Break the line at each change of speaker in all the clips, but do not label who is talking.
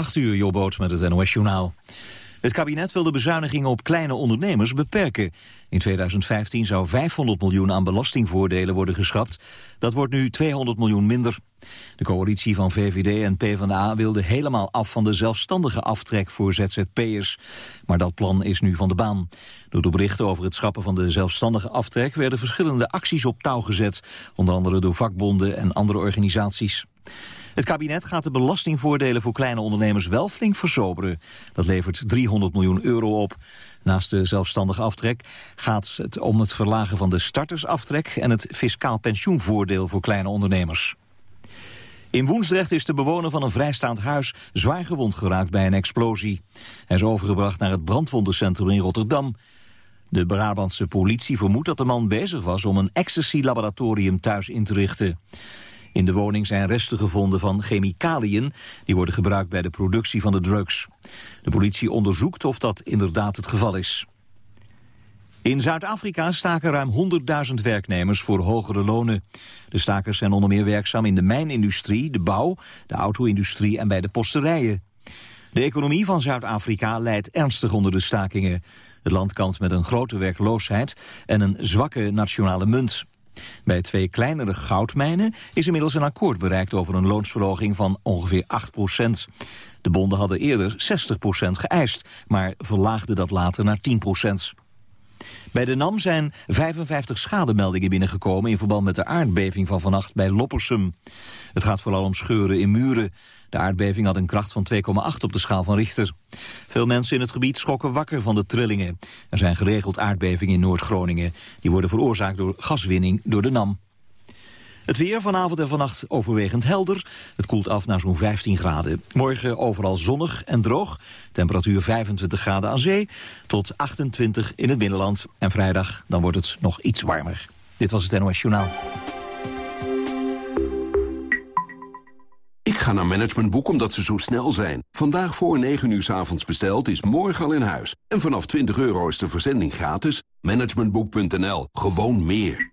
8 uur, Jobboot met het NOS Journaal. Het kabinet wil de bezuinigingen op kleine ondernemers beperken. In 2015 zou 500 miljoen aan belastingvoordelen worden geschrapt. Dat wordt nu 200 miljoen minder. De coalitie van VVD en PvdA wilde helemaal af van de zelfstandige aftrek voor ZZP'ers. Maar dat plan is nu van de baan. Door de berichten over het schrappen van de zelfstandige aftrek... werden verschillende acties op touw gezet. Onder andere door vakbonden en andere organisaties. Het kabinet gaat de belastingvoordelen voor kleine ondernemers wel flink versoberen. Dat levert 300 miljoen euro op. Naast de zelfstandige aftrek gaat het om het verlagen van de startersaftrek... en het fiscaal pensioenvoordeel voor kleine ondernemers. In Woensdrecht is de bewoner van een vrijstaand huis zwaar gewond geraakt bij een explosie. Hij is overgebracht naar het brandwondencentrum in Rotterdam. De Brabantse politie vermoedt dat de man bezig was om een ecstasy-laboratorium thuis in te richten. In de woning zijn resten gevonden van chemicaliën... die worden gebruikt bij de productie van de drugs. De politie onderzoekt of dat inderdaad het geval is. In Zuid-Afrika staken ruim 100.000 werknemers voor hogere lonen. De stakers zijn onder meer werkzaam in de mijnindustrie, de bouw, de auto-industrie en bij de posterijen. De economie van Zuid-Afrika leidt ernstig onder de stakingen. Het land kampt met een grote werkloosheid en een zwakke nationale munt. Bij twee kleinere goudmijnen is inmiddels een akkoord bereikt over een loonsverhoging van ongeveer 8 procent. De bonden hadden eerder 60 procent geëist, maar verlaagden dat later naar 10 procent. Bij de NAM zijn 55 schademeldingen binnengekomen... in verband met de aardbeving van vannacht bij Loppersum. Het gaat vooral om scheuren in muren. De aardbeving had een kracht van 2,8 op de schaal van Richter. Veel mensen in het gebied schrokken wakker van de trillingen. Er zijn geregeld aardbevingen in Noord-Groningen. Die worden veroorzaakt door gaswinning door de NAM. Het weer vanavond en vannacht overwegend helder. Het koelt af naar zo'n 15 graden. Morgen overal zonnig en droog. Temperatuur 25 graden aan zee tot 28 in het binnenland. En vrijdag dan wordt het nog iets warmer. Dit was het NOS Journaal.
Ga naar Managementboek omdat ze zo snel zijn. Vandaag voor 9 uur s avonds besteld is morgen al in huis. En vanaf 20 euro is de verzending gratis. Managementboek.nl. Gewoon meer.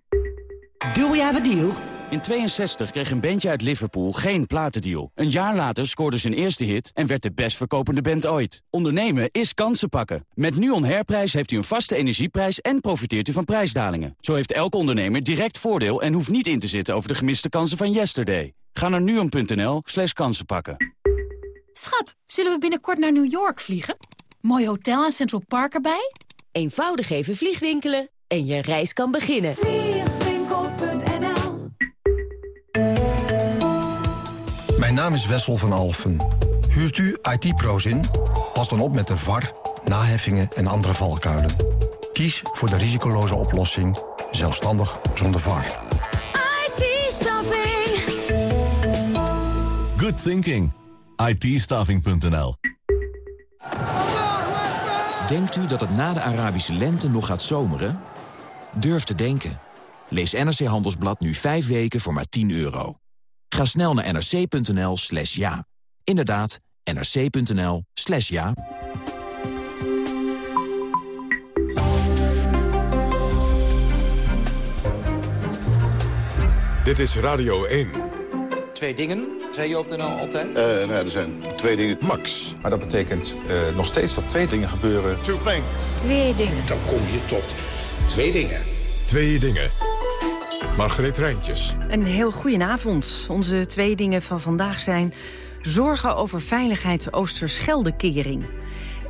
Do we have a deal?
In 62 kreeg een bandje uit Liverpool geen platendeal. Een jaar later scoorde zijn eerste hit en werd de best verkopende band ooit. Ondernemen is kansen pakken. Met NUON Herprijs heeft u een vaste energieprijs en profiteert u van prijsdalingen. Zo heeft elke ondernemer direct voordeel en hoeft niet in te zitten over de gemiste kansen van yesterday. Ga naar nuon.nl slash kansenpakken.
Schat, zullen we binnenkort naar New York vliegen? Mooi hotel en Central Park erbij?
Eenvoudig even vliegwinkelen en je reis kan beginnen.
Vliegwinkel.nl
Mijn naam is Wessel van Alfen. Huurt u IT-pro's in? Pas dan op met de VAR, naheffingen en andere valkuilen. Kies voor de risicoloze oplossing, zelfstandig zonder VAR.
Good thinking. ITstaffing.nl
Denkt u dat het na de Arabische lente nog gaat zomeren? Durf te denken. Lees NRC Handelsblad nu 5 weken voor maar 10 euro. Ga snel naar nrc.nl slash ja. Inderdaad, nrc.nl slash ja.
Dit is Radio 1.
Twee dingen, zei je op de NL altijd?
Eh, nou ja, er zijn twee dingen.
Max.
Maar dat betekent eh, nog steeds dat twee dingen gebeuren.
Two things.
Twee dingen.
Dan kom je tot twee dingen.
Twee dingen. Margreet Rijntjes.
Een heel goedenavond. Onze twee dingen van vandaag zijn... zorgen over veiligheid Oosterscheldekering.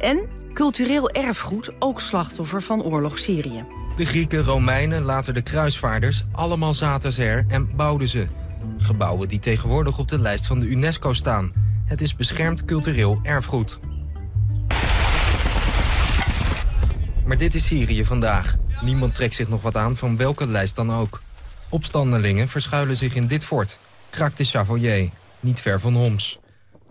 En cultureel erfgoed, ook slachtoffer van oorlog Syrië.
De Grieken, Romeinen, later de kruisvaarders, allemaal zaten ze er en bouwden ze. Gebouwen die tegenwoordig op de lijst van de UNESCO staan. Het is beschermd cultureel erfgoed. Maar dit is Syrië vandaag. Niemand trekt zich nog wat aan van welke lijst dan ook. Opstandelingen verschuilen zich in dit fort, Krak de Chavoyer, niet ver van Homs.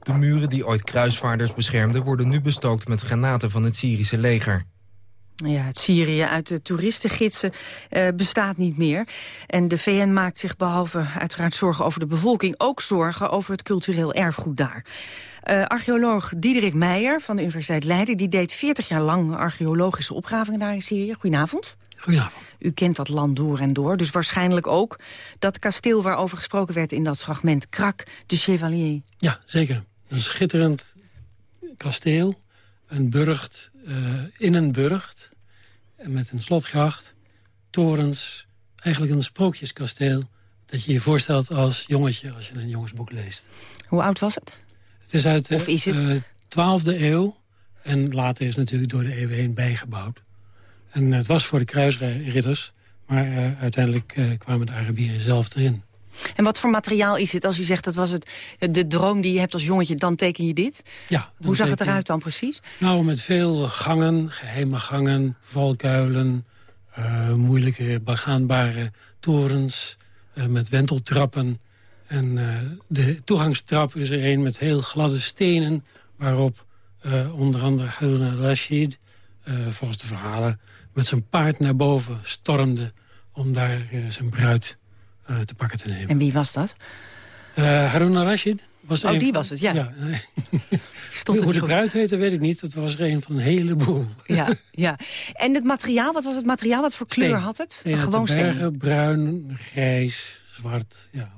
De muren die ooit kruisvaarders beschermden... worden nu bestookt met granaten van het Syrische leger.
Ja, het Syrië uit de toeristengidsen eh, bestaat niet meer. En de VN maakt zich behalve uiteraard zorgen over de bevolking... ook zorgen over het cultureel erfgoed daar. Eh, archeoloog Diederik Meijer van de Universiteit Leiden... die deed 40 jaar lang archeologische opgravingen daar in Syrië. Goedenavond.
Goedenavond.
U kent dat land door en door, dus waarschijnlijk ook... dat kasteel waarover gesproken werd in dat fragment... Krak de Chevalier.
Ja, zeker. Een schitterend
kasteel, een burcht uh, in een burcht... met een slotgracht, torens, eigenlijk een sprookjeskasteel... dat je je voorstelt als jongetje als je een jongensboek leest.
Hoe oud was het?
Het is uit
of is het?
de 12e eeuw en later is het natuurlijk door de eeuwen heen bijgebouwd. En het was voor de kruisridders, maar uh, uiteindelijk uh, kwamen de Arabieren zelf erin.
En wat voor materiaal is het? Als u zegt dat was het, de droom die je hebt als jongetje, dan teken je dit?
Ja.
Hoe zag het eruit dan precies?
Nou, met veel gangen, geheime gangen, valkuilen... Uh, moeilijke, begaanbare torens, met wenteltrappen. En de toegangstrap is er een met heel gladde stenen... waarop onder andere Harun al-Rashid, volgens de verhalen... met zijn paard naar boven stormde om daar zijn bruid uh, te pakken te nemen.
En wie was dat?
Uh, Harun al-Rashid. Was
oh, die
van,
was het, ja.
ja
Stond
Hoe de bruid heette, weet ik niet. Dat was er een van een heleboel.
Ja, ja. En het materiaal, wat was het materiaal? Wat voor kleur
steen.
had het?
Steen
Gewoon
bergen,
steen.
bruin, grijs, zwart. Ja.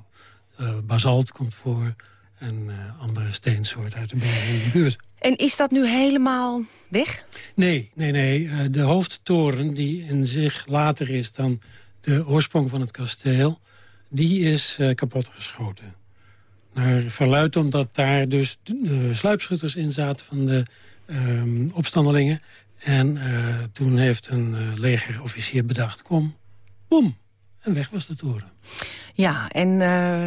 Uh, basalt komt voor. En uh, andere steensoorten uit de bergen in de buurt.
En is dat nu helemaal weg?
Nee, nee, nee. Uh, de hoofdtoren, die in zich later is dan de oorsprong van het kasteel die is uh, kapotgeschoten. Naar verluidt omdat daar dus de sluipschutters in zaten van de uh, opstandelingen. En uh, toen heeft een uh, legerofficier bedacht, kom, boem, en weg was de toren.
Ja, en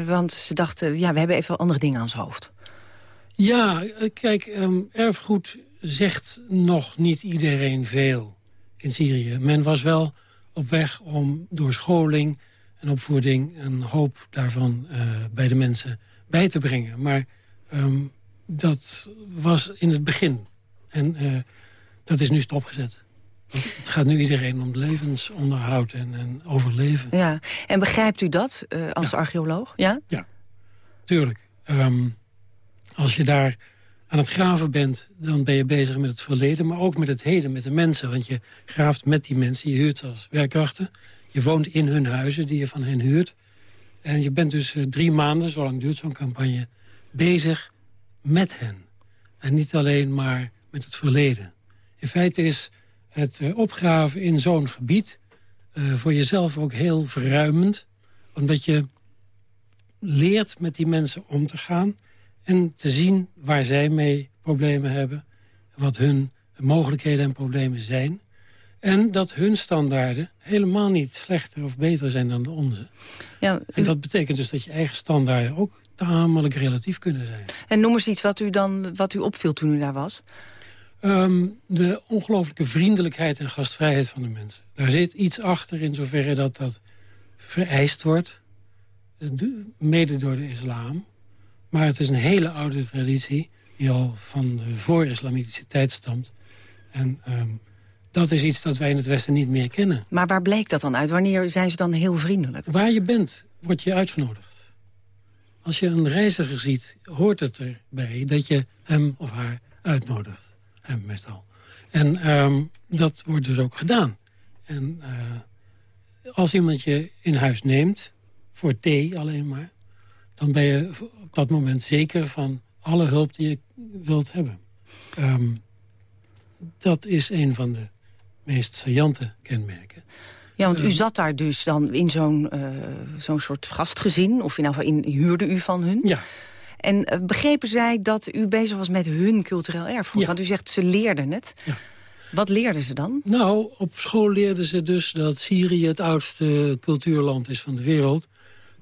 want ze dachten, ja, we hebben even andere dingen aan ons hoofd.
Ja, kijk, um, erfgoed zegt nog niet iedereen veel in Syrië. Men was wel op weg om door scholing en opvoeding een hoop daarvan uh, bij de mensen bij te brengen. Maar um, dat was in het begin. En uh, dat is nu stopgezet. Het gaat nu iedereen om levensonderhoud en, en overleven.
Ja, en begrijpt u dat uh, als ja. archeoloog? Ja,
ja tuurlijk. Um, als je daar aan het graven bent, dan ben je bezig met het verleden... maar ook met het heden, met de mensen. Want je graaft met die mensen, je huurt ze als werkkrachten... Je woont in hun huizen die je van hen huurt. En je bent dus uh, drie maanden, zo lang duurt zo'n campagne... bezig met hen. En niet alleen maar met het verleden. In feite is het uh, opgraven in zo'n gebied... Uh, voor jezelf ook heel verruimend. Omdat je leert met die mensen om te gaan... en te zien waar zij mee problemen hebben... wat hun mogelijkheden en problemen zijn... En dat hun standaarden helemaal niet slechter of beter zijn dan de onze.
Ja, u...
En dat betekent dus dat je eigen standaarden ook tamelijk relatief kunnen zijn.
En noem eens iets wat u, dan, wat u opviel toen u daar was.
Um, de ongelooflijke vriendelijkheid en gastvrijheid van de mensen. Daar zit iets achter in zoverre dat dat vereist wordt. Mede door de islam. Maar het is een hele oude traditie die al van de voor-islamitische tijd stamt. En... Um, dat is iets dat wij in het Westen niet meer kennen.
Maar waar bleek dat dan uit? Wanneer zijn ze dan heel vriendelijk?
Waar je bent, word je uitgenodigd. Als je een reiziger ziet, hoort het erbij dat je hem of haar uitnodigt. Hem meestal. En um, dat wordt dus ook gedaan. En uh, als iemand je in huis neemt, voor thee alleen maar... dan ben je op dat moment zeker van alle hulp die je wilt hebben. Um, dat is een van de meest saillante kenmerken.
Ja, want u zat daar dus dan in zo'n uh, zo'n soort gastgezin... of in, nou, in, huurde u van hun?
Ja.
En uh, begrepen zij dat u bezig was met hun cultureel erfgoed?
Ja.
Want u zegt, ze leerden het.
Ja.
Wat leerden ze dan?
Nou, op school leerden ze dus dat Syrië het oudste cultuurland is van de wereld.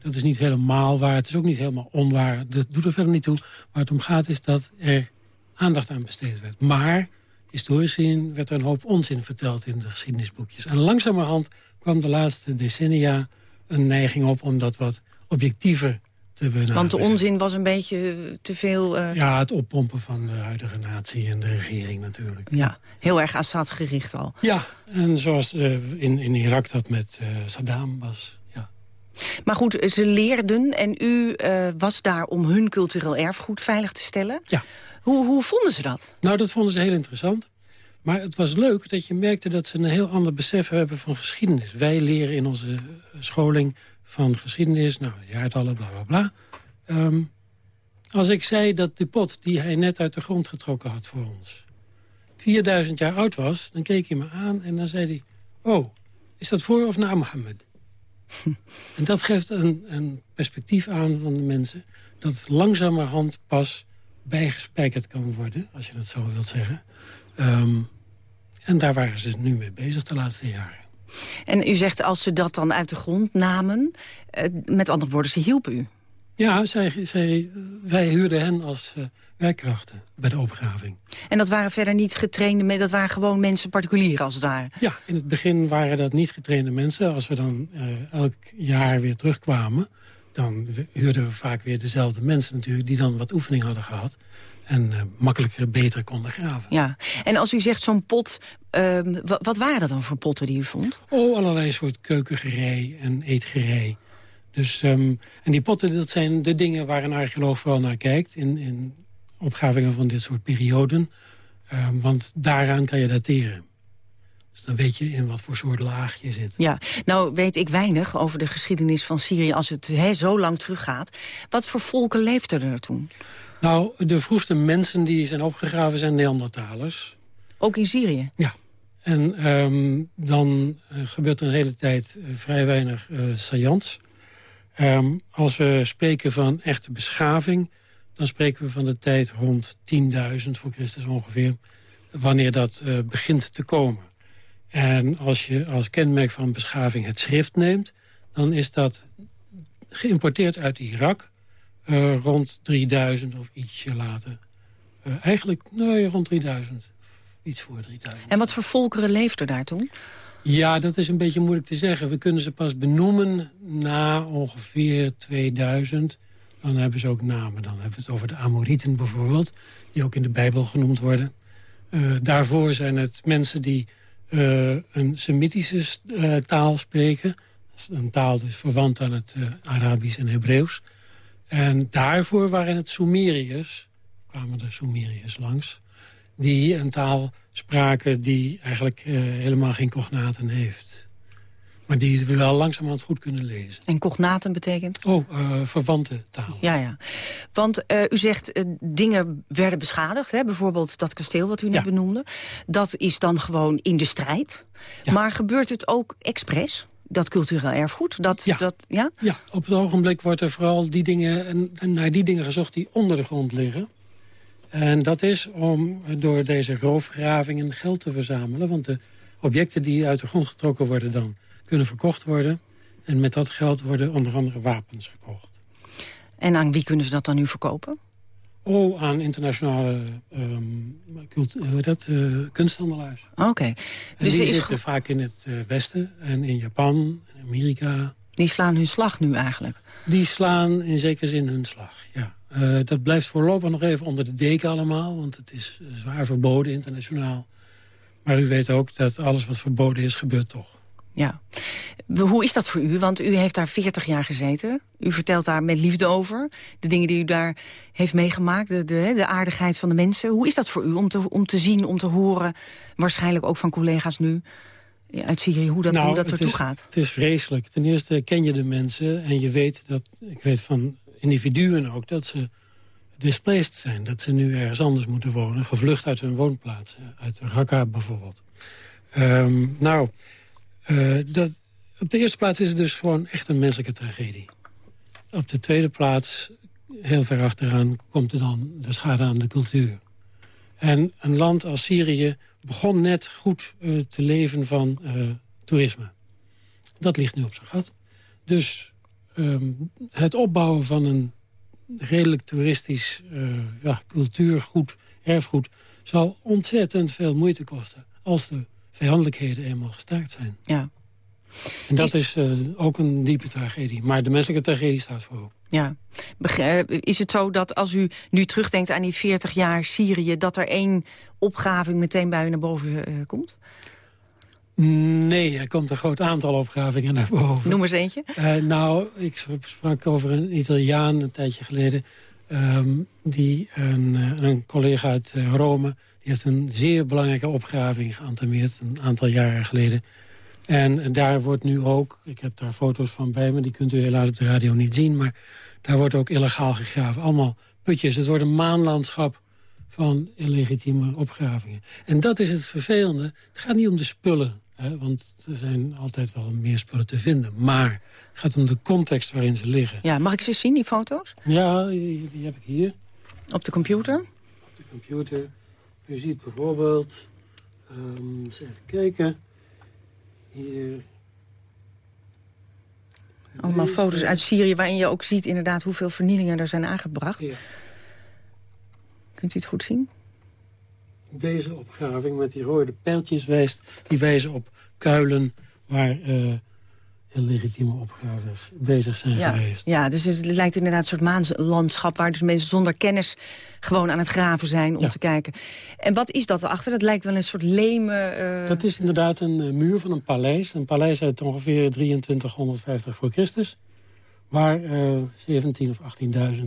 Dat is niet helemaal waar, het is ook niet helemaal onwaar. Dat doet er verder niet toe. Waar het om gaat is dat er aandacht aan besteed werd. Maar historisch gezien werd er een hoop onzin verteld in de geschiedenisboekjes. En langzamerhand kwam de laatste decennia een neiging op om dat wat objectiever te benaderen.
Want de onzin was een beetje te veel... Uh...
Ja, het oppompen van de huidige natie en de regering natuurlijk.
Ja, heel erg Assad gericht al.
Ja, en zoals uh, in, in Irak dat met uh, Saddam was. Ja.
Maar goed, ze leerden en u was daar om hun cultureel erfgoed veilig te stellen.
Ja.
Hoe, hoe vonden ze dat?
Nou, dat vonden ze heel interessant. Maar het was leuk dat je merkte dat ze een heel ander besef hebben van geschiedenis. Wij leren in onze scholing van geschiedenis, nou, jaartallen, bla bla bla. Um, Als ik zei dat de pot die hij net uit de grond getrokken had voor ons... 4000 jaar oud was, dan keek hij me aan en dan zei hij... oh, is dat voor of na Mohammed? en dat geeft een, een perspectief aan van de mensen... dat langzamerhand pas bijgespijkerd kan worden, als je dat zo wilt zeggen. Ehm, en daar waren ze nu mee bezig de laatste jaren.
En u zegt als ze dat dan uit de grond namen... Uh, met andere woorden, ze hielpen u?
Ja, zij, zij, wij huurden hen als uh, werkkrachten bij de opgraving.
En dat waren verder niet getrainde dat waren gewoon mensen particulier als het ware?
Ja, in het begin waren dat niet getrainde mensen. Als we dan uh, elk jaar weer terugkwamen... dan huurden we vaak weer dezelfde mensen natuurlijk... die dan wat oefening hadden gehad en uh, makkelijker, beter konden graven.
Ja, en als u zegt zo'n pot, uh, wat waren dat dan voor potten die u vond?
Oh, allerlei soort keukengerei en eetgerei. Dus, um, en die potten, dat zijn de dingen waar een archeoloog vooral naar kijkt... in, in opgravingen van dit soort perioden. Um, want daaraan kan je dateren. Dus dan weet je in wat voor soort laag je zit.
Ja, nou weet ik weinig over de geschiedenis van Syrië... als het he, zo lang teruggaat. Wat voor volken leefden er toen?
Nou, de vroegste mensen die zijn opgegraven zijn Neandertalers.
Ook in Syrië?
Ja. En um, dan uh, gebeurt er een hele tijd uh, vrij weinig uh, saillants. Um, als we spreken van echte beschaving... dan spreken we van de tijd rond 10.000 voor Christus ongeveer... wanneer dat begint te komen. En als je als kenmerk van beschaving het schrift neemt... dan is dat geïmporteerd uit Irak... Uh, rond 3000 of ietsje later. Uh, eigenlijk, nee, rond 3000. Iets voor 3000.
En wat voor volkeren leefden daar toen?
Ja, dat is een beetje moeilijk te zeggen. We kunnen ze pas benoemen na ongeveer 2000. Dan hebben ze ook namen. Dan hebben we het over de Amorieten bijvoorbeeld. Die ook in de Bijbel genoemd worden. Uh, daarvoor zijn het mensen die een Semitische taal spreken. Een taal dus verwant aan het Arabisch en Hebreeuws. En daarvoor waren het Sumeriërs, kwamen de Sumeriërs langs... die een taal spraken die eigenlijk helemaal geen cognaten heeft. Maar die we wel langzamerhand goed kunnen lezen.
En cognaten betekent?
Oh, uh, verwante taal.
Ja, ja. Want uh, u zegt dingen werden beschadigd. Hè? Bijvoorbeeld dat kasteel wat u net ja. benoemde. Dat is dan gewoon in de strijd. Ja. Maar gebeurt het ook expres? dat cultureel erfgoed? Dat,
ja.
Dat, ja?
ja, op het ogenblik wordt er vooral die dingen, en, en naar die dingen gezocht die onder de grond liggen. En dat is om door deze roofgravingen geld te verzamelen. Want de objecten die uit de grond getrokken worden dan kunnen verkocht worden. En met dat geld worden onder andere wapens gekocht.
En aan wie kunnen ze dat dan nu verkopen?
Oh, aan internationale um, hoe dat, uh, kunsthandelaars.
Oké. Okay.
Dus die zitten vaak in het uh, westen en in Japan, en Amerika.
Die slaan hun slag nu eigenlijk?
Die slaan in zekere zin hun slag, ja. Uh, dat blijft voorlopig nog even onder de deken allemaal... want het is zwaar verboden internationaal. Maar u weet ook dat alles wat verboden is, gebeurt toch.
Ja. Hoe is dat voor u? Want u heeft daar 40 jaar gezeten. U vertelt daar met liefde over. De dingen die u daar heeft meegemaakt. De, de, de aardigheid van de mensen. Hoe is dat voor u om te, om te zien, om te horen... waarschijnlijk ook van collega's nu uit Syrië... hoe dat,
nou,
hoe dat ertoe gaat?
Het is vreselijk. Ten eerste ken je de mensen en je weet dat... ik weet van individuen ook dat ze displaced zijn. Dat ze nu ergens anders moeten wonen. Gevlucht uit hun woonplaats. Uit Raqqa bijvoorbeeld. Um, nou... Uh, dat, op de eerste plaats is het dus gewoon echt een menselijke tragedie. Op de tweede plaats, heel ver achteraan, komt er dan de schade aan de cultuur. En een land als Syrië begon net goed uh, te leven van uh, toerisme. Dat ligt nu op zijn gat. Dus um, het opbouwen van een redelijk toeristisch ja, cultuurgoed, erfgoed... zal ontzettend veel moeite kosten als de vijandelijkheden eenmaal gestaakt zijn.
Ja.
En dat is uh, ook een diepe tragedie. Maar de menselijke tragedie staat voor.
Ja. Is het zo dat als u nu terugdenkt aan die 40 jaar Syrië... dat er één opgraving meteen bij u naar boven uh, komt?
Nee, er komt een groot aantal opgravingen naar boven.
Noem eens eentje.
Uh, nou, ik sprak over een Italiaan een tijdje geleden... Um, die een, een collega uit Rome die heeft een zeer belangrijke opgraving geantameerd... een aantal jaren geleden. En daar wordt nu ook, ik heb daar foto's van bij me... die kunt u helaas op de radio niet zien... maar daar wordt ook illegaal gegraven. Allemaal putjes. Het wordt een maanlandschap van illegitieme opgravingen. En dat is het vervelende. Het gaat niet om de spullen, hè, want er zijn altijd wel meer spullen te vinden. Maar het gaat om de context waarin ze liggen.
Ja, mag ik ze zien, die foto's?
Ja, die, die heb ik hier.
Op de computer?
Op de computer. U ziet bijvoorbeeld... Um, eens even kijken. Hier...
Allemaal foto's uit Syrië waarin je ook ziet inderdaad hoeveel vernielingen er zijn aangebracht.
Ja.
Kunt u het goed zien?
Deze opgraving met die rode pijltjes wijst, die wijzen op kuilen waar uh, illegitieme opgaves bezig zijn
ja.
geweest.
Ja, dus het lijkt inderdaad een soort maanslandschap... waar dus mensen zonder kennis gewoon aan het graven zijn om
Ja.
te kijken. En wat is dat erachter? Dat lijkt wel een soort leme... eh,
Dat is inderdaad een eh, muur van een paleis. Een paleis uit ongeveer 2350 voor Christus. Waar eh 17 of 18.000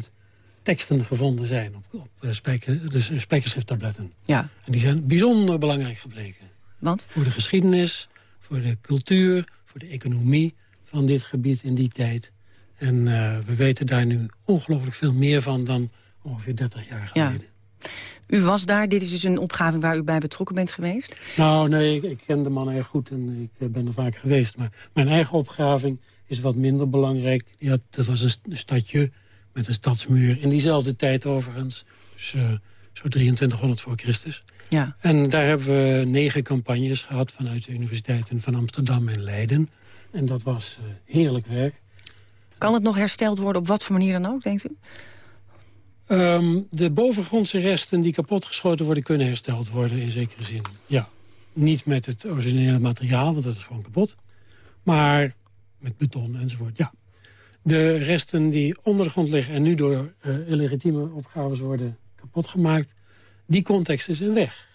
teksten gevonden zijn op, op spijker, dus spijkerschrifttabletten.
Ja.
En die zijn bijzonder belangrijk gebleken.
Want?
Voor de geschiedenis, voor de cultuur, voor de economie van dit gebied in die tijd. En eh, we weten daar nu ongelooflijk veel meer van dan ongeveer 30 jaar
Ja.
geleden.
U was daar, dit is dus een opgave waar u bij betrokken bent geweest.
Nou, nee, ik, ik ken de man erg goed en ik eh, ben er vaak geweest. Maar mijn eigen opgraving is wat minder belangrijk. Ja, dat was een, st- een stadje met een stadsmuur. In diezelfde tijd overigens. Dus eh, zo 2300 voor Christus.
Ja.
En daar hebben we negen campagnes gehad vanuit de universiteiten van Amsterdam en Leiden. En dat was eh, heerlijk werk.
Kan het nog hersteld worden op wat voor manier dan ook, denkt u?
Ehm, de bovengrondse resten die kapotgeschoten worden... kunnen hersteld worden in zekere zin. Ja, niet met het originele materiaal, want dat is gewoon kapot. Maar met beton enzovoort, ja. De resten die onder de grond liggen... en nu door eh, illegitieme opgaves worden kapotgemaakt... die context is een weg.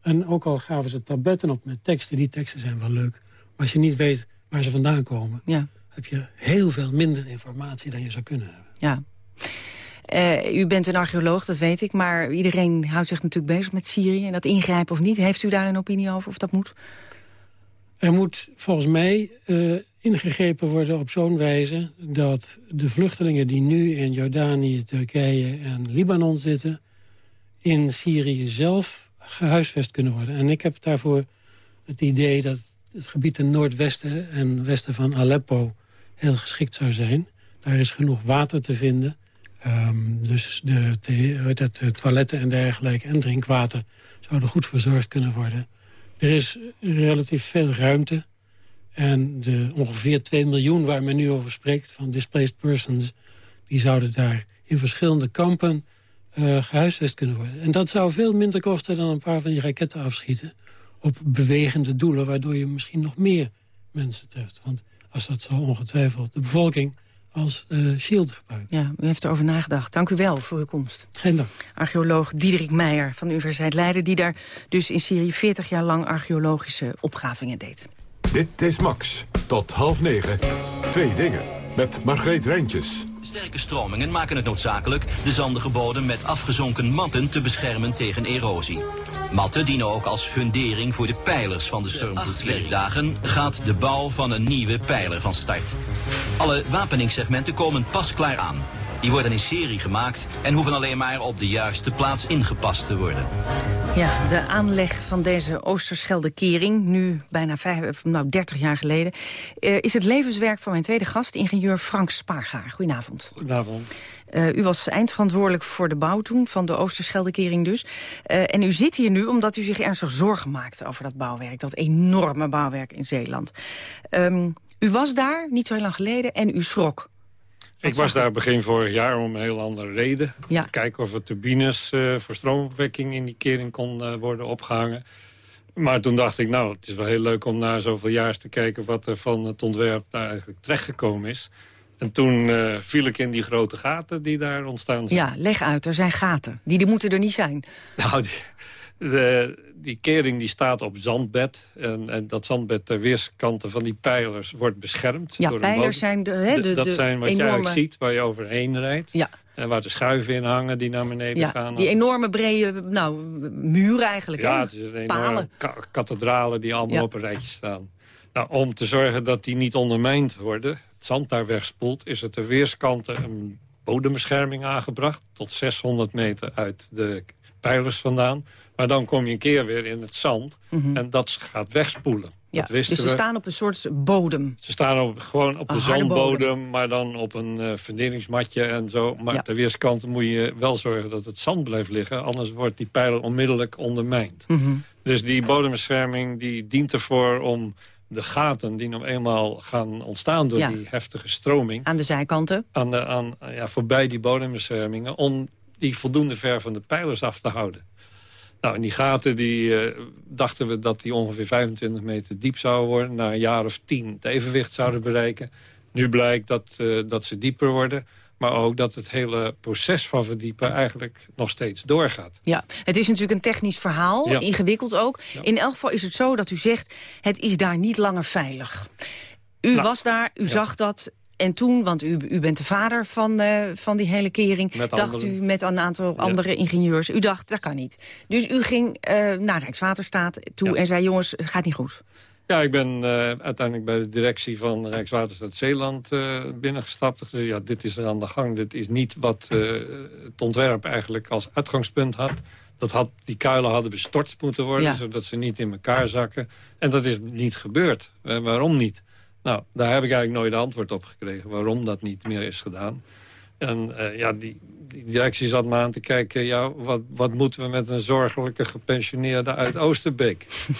En ook al gaven ze tabletten op met teksten... die teksten zijn wel leuk. Maar als je niet weet waar ze vandaan komen...
Ja.
heb je heel veel minder informatie dan je zou kunnen hebben.
Ja. Eh, u bent een archeoloog, dat weet ik. Maar iedereen houdt zich natuurlijk bezig met Syrië. En dat ingrijpen of niet. Heeft u daar een opinie over of dat moet?
Er moet volgens mij eh, ingegrepen worden op zo'n wijze... dat de vluchtelingen die nu in Jordanië, Turkije en Libanon zitten... in Syrië zelf gehuisvest kunnen worden. En ik heb daarvoor het idee dat het gebied ten noordwesten en westen van Aleppo... heel geschikt zou zijn. Daar is genoeg water te vinden. Ehm, dus de, de, toiletten en dergelijke en drinkwater zouden goed verzorgd kunnen worden. Er is relatief veel ruimte. En de ongeveer 2 miljoen waar men nu over spreekt... van displaced persons, die zouden daar in verschillende kampen eh, gehuisvest kunnen worden. En dat zou veel minder kosten dan een paar van die raketten afschieten... op bewegende doelen, waardoor je misschien nog meer mensen treft. Want als dat zo ongetwijfeld de bevolking als eh, shield gebruikt.
Ja, u heeft erover nagedacht. Dank u wel voor uw komst.
Geen dank.
Archeoloog Diederik Meijer van de Universiteit Leiden... die daar dus in Syrië 40 jaar lang archeologische opgravingen deed.
Dit is Max. Tot half negen. Twee dingen. Met Margreet Rijntjes.
Sterke stromingen maken het noodzakelijk de zandige bodem met afgezonken matten te beschermen tegen erosie. Matten dienen ook als fundering voor de pijlers van de stormvloedwerkdagen gaat de bouw van een nieuwe pijler van start. Alle wapeningssegmenten komen pas klaar aan. Die worden in serie gemaakt en hoeven alleen maar op de juiste plaats ingepast te worden.
Ja, de aanleg van deze Oosterschelde-kering, nu bijna vijf, nou, 30 jaar geleden... eh, is het levenswerk van mijn tweede gast, ingenieur Frank Spaargaar. Goedenavond.
Goedenavond.
Eh, u was eindverantwoordelijk voor de bouw toen, van de Oosterschelde-kering dus. Eh, en u zit hier nu omdat u zich ernstig zorgen maakte over dat bouwwerk. Dat enorme bouwwerk in Zeeland. Ehm, u was daar, niet zo heel lang geleden, en u schrok.
Ik was daar begin vorig jaar om een heel andere reden.
Ja.
Te kijken of er turbines eh, voor stroomopwekking in die kering kon eh, worden opgehangen. Maar toen dacht ik, nou, het is wel heel leuk om na zoveel jaar te kijken... wat er van het ontwerp daar eigenlijk terechtgekomen is. En toen eh, viel ik in die grote gaten die daar ontstaan zijn.
Ja, leg uit, er zijn gaten. Die, die moeten er niet zijn.
Nou, die, de, die kering die staat op zandbed. En, en dat zandbed ter weerskanten van die pijlers wordt beschermd.
Ja,
door
pijlers zijn de, hè, de,
dat
de
zijn wat je
enorme...
eigenlijk ziet, waar je overheen rijdt.
Ja.
En waar de schuiven in hangen die naar beneden
Ja,
gaan.
die enorme brede nou, muren eigenlijk.
Ja,
hè?
het is een enorme
Palen.
ka kathedralen die allemaal
Ja.
op een rijtje staan. Nou, om te zorgen dat die niet ondermijnd worden, het zand daar wegspoelt... is er ter weerskanten een bodembescherming aangebracht... tot 600 meter uit de pijlers vandaan. Maar dan kom je een keer weer in het zand
Mhm.
en dat gaat wegspoelen.
Ja,
dat wisten
dus ze
we.
staan op een soort bodem.
Ze staan op, gewoon op
Een
de zandbodem, maar dan op een funderingsmatje en zo. Maar
Ja.
ter weerskant moet je wel zorgen dat het zand blijft liggen. Anders wordt die pijler onmiddellijk ondermijnd.
Mhm.
Dus die bodembescherming die dient ervoor om de gaten die nog eenmaal gaan ontstaan door
Ja.
die heftige stroming...
Aan de zijkanten.
Aan de, aan, ja, voorbij die bodembeschermingen... om die voldoende ver van de pijlers af te houden. Nou, en die gaten die, eh, dachten we dat die ongeveer 25 meter diep zouden worden. Na een jaar of tien het evenwicht zouden bereiken. Nu blijkt dat, eh, dat ze dieper worden. Maar ook dat het hele proces van verdiepen eigenlijk nog steeds doorgaat.
Ja, het is natuurlijk een technisch verhaal,
Ja.
ingewikkeld ook. In elk geval is het zo dat u zegt, het is daar niet langer veilig. U
Nou,
was daar, u
ja.
zag dat... En toen, want u, u bent de vader van, eh, van die hele kering... Dacht
anderen.
u met een aantal andere ingenieurs... u dacht, dat kan niet. Dus u ging eh, naar Rijkswaterstaat toe en zei... jongens, het gaat niet goed.
Ja, ik ben eh, uiteindelijk bij de directie van Rijkswaterstaat Zeeland binnengestapt. Ik zei, ja, dit is er aan de gang. Dit is niet wat het ontwerp eigenlijk als uitgangspunt had. Dat had, die kuilen hadden bestort moeten worden,
Ja.
zodat ze niet in elkaar zakken. En dat is niet gebeurd. Waarom niet? Nou, daar heb ik eigenlijk nooit antwoord op gekregen. Waarom dat niet meer is gedaan. En eh, ja, die, die directie zat me aan te kijken... Ja, wat, wat moeten we met een zorgelijke gepensioneerde uit Oosterbeek?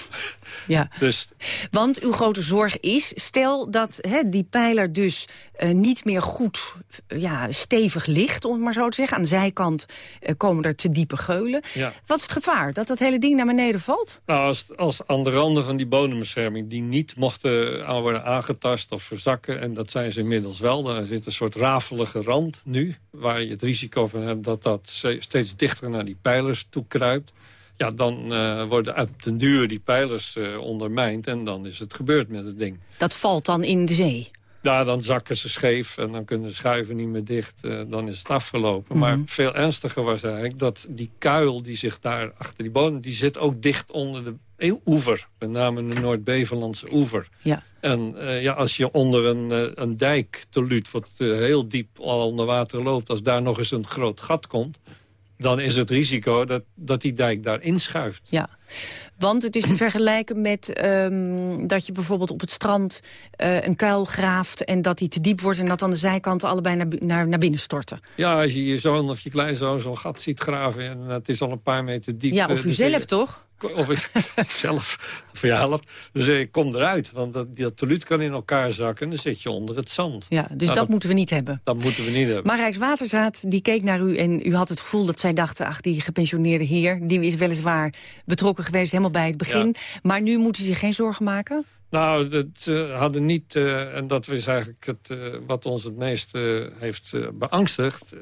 Ja.
Dus
Want uw grote zorg is, stel dat hè, die pijler dus eh, niet meer goed eh, ja, stevig ligt, om het maar zo te zeggen. Aan de zijkant eh, komen er te diepe geulen.
Ja.
Wat is het gevaar? Dat dat hele ding naar beneden valt?
Nou, als, als aan de randen van die bodembescherming... die niet mochten aan worden aangetast of verzakken... en dat zijn ze inmiddels wel, daar zit een soort rafelige rand nu... waar je het risico dat dat steeds dichter naar die pijlers toe kruipt... ja, dan eh, worden uit den duur die pijlers eh, ondermijnd... en dan is het gebeurd met het ding.
Dat valt dan in de zee.
Ja, dan zakken ze scheef en dan kunnen de schuiven niet meer dicht. eh, dan is het afgelopen.
Mhm.
Maar veel ernstiger was eigenlijk dat die kuil die zich daar achter die bodem... die zit ook dicht onder de oever. Met name de Noord-Bevelandse oever.
Ja.
En eh, ja, als je onder een, eh, een dijk teluut, wat eh, heel diep al onder water loopt... als daar nog eens een groot gat komt... dan is het risico dat, dat die dijk daar inschuift.
Ja. Want het is te vergelijken met ehm, dat je bijvoorbeeld op het strand eh, een kuil graaft... en dat die te diep wordt en dat dan de zijkanten allebei naar, naar, naar binnen storten.
Ja, als je je zoon of je kleinzoon zo'n gat ziet graven... en het is al een paar meter diep...
Ja,
eh,
of u
dan zeg je-
zelf toch?
Of ik zelf, of je helpt. Dus ik kom eruit, want dat, dat teluut kan in elkaar zakken... en dan zit je onder het zand.
Ja, dus
Nou,
dat moeten we niet hebben.
Dat moeten we niet hebben.
Maar Rijkswaterstaat die keek naar u en u had het gevoel dat zij dachten... ach, die gepensioneerde heer, die is weliswaar betrokken geweest helemaal bij het begin. Maar nu moeten ze zich geen zorgen maken?
Nou, dat eh, hadden niet, eh, en dat is eigenlijk het, eh, wat ons het meest heeft beangstigd...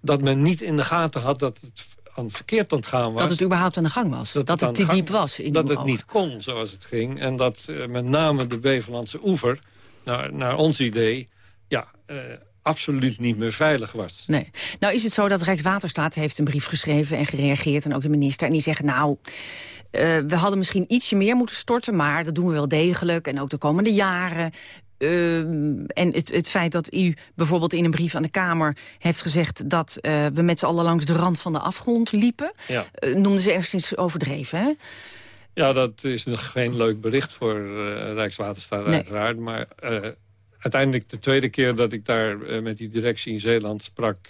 dat men niet in de gaten had dat het aan verkeerd aan het gaan was.
Dat het überhaupt aan de gang was? Dat, het te diep was? In
dat het
ogen.
niet kon zoals het ging. En dat eh, met name de Beverlandse oever, naar, naar ons idee... ja, eh, absoluut niet meer veilig was.
Nee. Nou is het zo dat Rijkswaterstaat heeft een brief geschreven en gereageerd... en ook de minister, en die zeggen nou... eh, we hadden misschien ietsje meer moeten storten, maar dat doen we wel degelijk. En ook de komende jaren. Ehm, en het, het feit dat u bijvoorbeeld in een brief aan de Kamer heeft gezegd... dat eh, we met z'n allen langs de rand van de afgrond liepen...
Ja.
eh, noemden ze enigszins overdreven, hè?
Ja, dat is nog geen leuk bericht voor eh, Rijkswaterstaat
Nee.
uiteraard. Maar uiteindelijk de tweede keer dat ik daar met die directie in Zeeland sprak...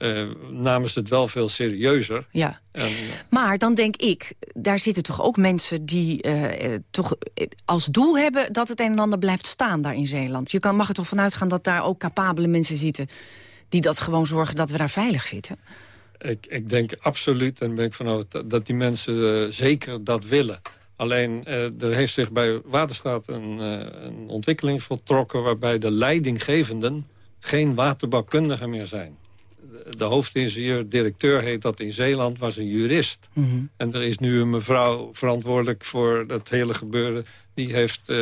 eh eh, namen ze het wel veel serieuzer.
Ja.
En, eh,
Maar dan denk ik, daar zitten toch ook mensen die eh, toch als doel hebben... dat het een en ander blijft staan daar in Zeeland. Je kan, mag er toch vanuit gaan dat daar ook capabele mensen zitten... die dat gewoon zorgen dat we daar veilig zitten?
Ik, ik denk absoluut, en ben ik van overtuigd, dat die mensen zeker dat willen. Alleen, er heeft zich bij Waterstaat een, een ontwikkeling voltrokken... waarbij de leidinggevenden geen waterbouwkundigen meer zijn. De, hoofdingenieur, directeur heet dat in Zeeland, was een jurist. En er is nu een mevrouw verantwoordelijk voor dat hele gebeuren. Die heeft eh,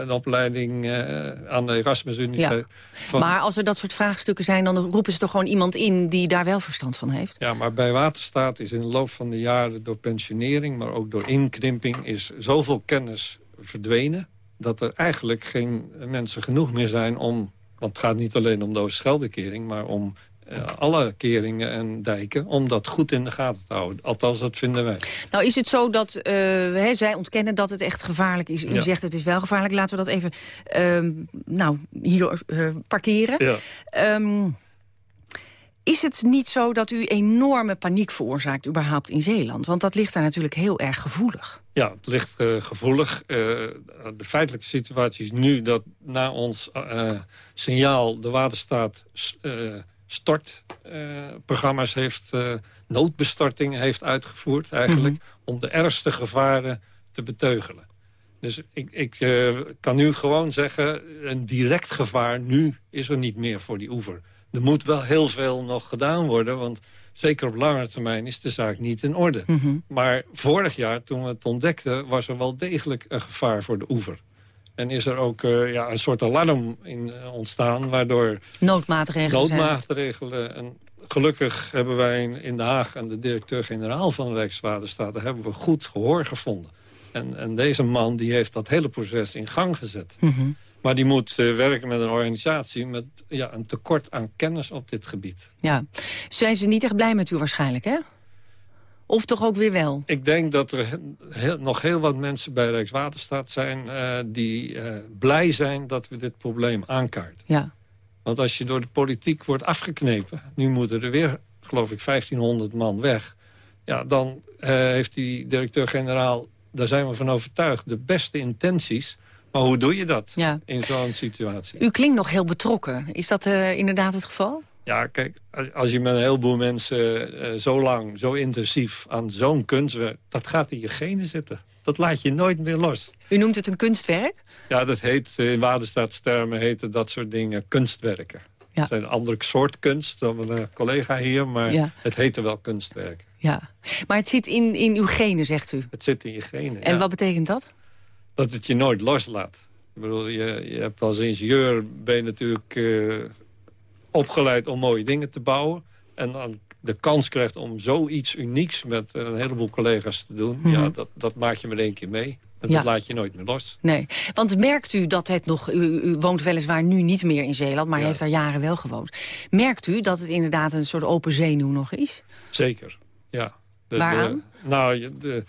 een opleiding eh, aan de Erasmus Universiteit. van-
Maar als er dat soort vraagstukken zijn... dan roepen ze toch gewoon iemand in die daar wel verstand van heeft?
Ja, maar bij waterstaat is in de loop van de jaren door pensionering... maar ook door inkrimping is zoveel kennis verdwenen... dat er eigenlijk geen mensen genoeg meer zijn om Want het gaat niet alleen om de Oosterscheldekering... maar om alle keringen en dijken... om dat goed in de gaten te houden. Althans, dat vinden wij.
Nou is het zo dat uh, hè, zij ontkennen dat het echt gevaarlijk is. U
Ja.
zegt het is wel gevaarlijk. Laten we dat even ehm, nou, hier eh, parkeren.
Ja.
Ehm, is het niet zo dat u enorme paniek veroorzaakt überhaupt in Zeeland? Want dat ligt daar natuurlijk heel erg gevoelig.
Ja, het ligt eh, gevoelig. Eh, de feitelijke situatie is nu dat na ons eh, signaal de waterstaat eh, stortprogramma's heeft, eh, noodbestortingen heeft uitgevoerd eigenlijk, om de ergste gevaren te beteugelen. Dus ik, ik eh, kan nu gewoon zeggen, een direct gevaar nu is er niet meer voor die oever. Er moet wel heel veel nog gedaan worden, want zeker op lange termijn is de zaak niet in orde. Maar vorig jaar, toen we het ontdekten, was er wel degelijk een gevaar voor de oever. En is er ook eh, ja, een soort alarm in eh, ontstaan, waardoor
Noodmaatregelen
noodmaatregelen... En gelukkig hebben wij in, in Den Haag en de directeur-generaal van Rijkswaterstaat... daar hebben we goed gehoor gevonden. En, en deze man die heeft dat hele proces in gang gezet.
Mhm.
Maar die moet eh, werken met een organisatie met ja, een tekort aan kennis op dit gebied.
Ja. Zijn ze niet echt blij met u waarschijnlijk, hè? Of toch ook weer wel?
Ik denk dat er heel- nog heel wat mensen bij Rijkswaterstaat zijn... eh, die eh, blij zijn dat we dit probleem aankaarten.
Ja.
Want als je door de politiek wordt afgeknepen... nu moeten er weer, geloof ik, 1500 man weg... ja, dan eh, heeft die directeur-generaal, daar zijn we van overtuigd... de beste intenties, maar hoe doe je dat
Ja.
in zo'n situatie?
U klinkt nog heel betrokken. Is dat inderdaad het geval?
Ja, kijk, als, als je met een heleboel mensen eh, zo lang, zo intensief aan zo'n kunstwerk... dat gaat in je genen zitten. Dat laat je nooit meer los.
U noemt het een kunstwerk?
Ja, dat heet, eh, in Waterstaatstermen heten dat soort dingen kunstwerken. Het zijn een andere soort kunst dan mijn eh, collega hier, maar
Ja.
het heette wel kunstwerk.
Ja. Maar het zit in, in uw genen, zegt u.
Het zit in je genen.
En
ja.
wat betekent dat?
Dat het je nooit loslaat. Ik bedoel, je, je hebt als ingenieur ben je natuurlijk opgeleid om mooie dingen te bouwen. En dan de kans krijgt om zoiets unieks met een heleboel collega's te doen.
Mhm.
Ja, dat, dat maak je maar één keer mee. En
Ja.
dat laat je nooit meer los.
Nee, want merkt u dat het nog... U, u woont weliswaar nu niet meer in Zeeland, maar
Ja.
heeft daar jaren wel gewoond. Merkt u dat het inderdaad een soort open zenuw nog is?
Zeker, ja. De-
Waaraan?
de- nou, de,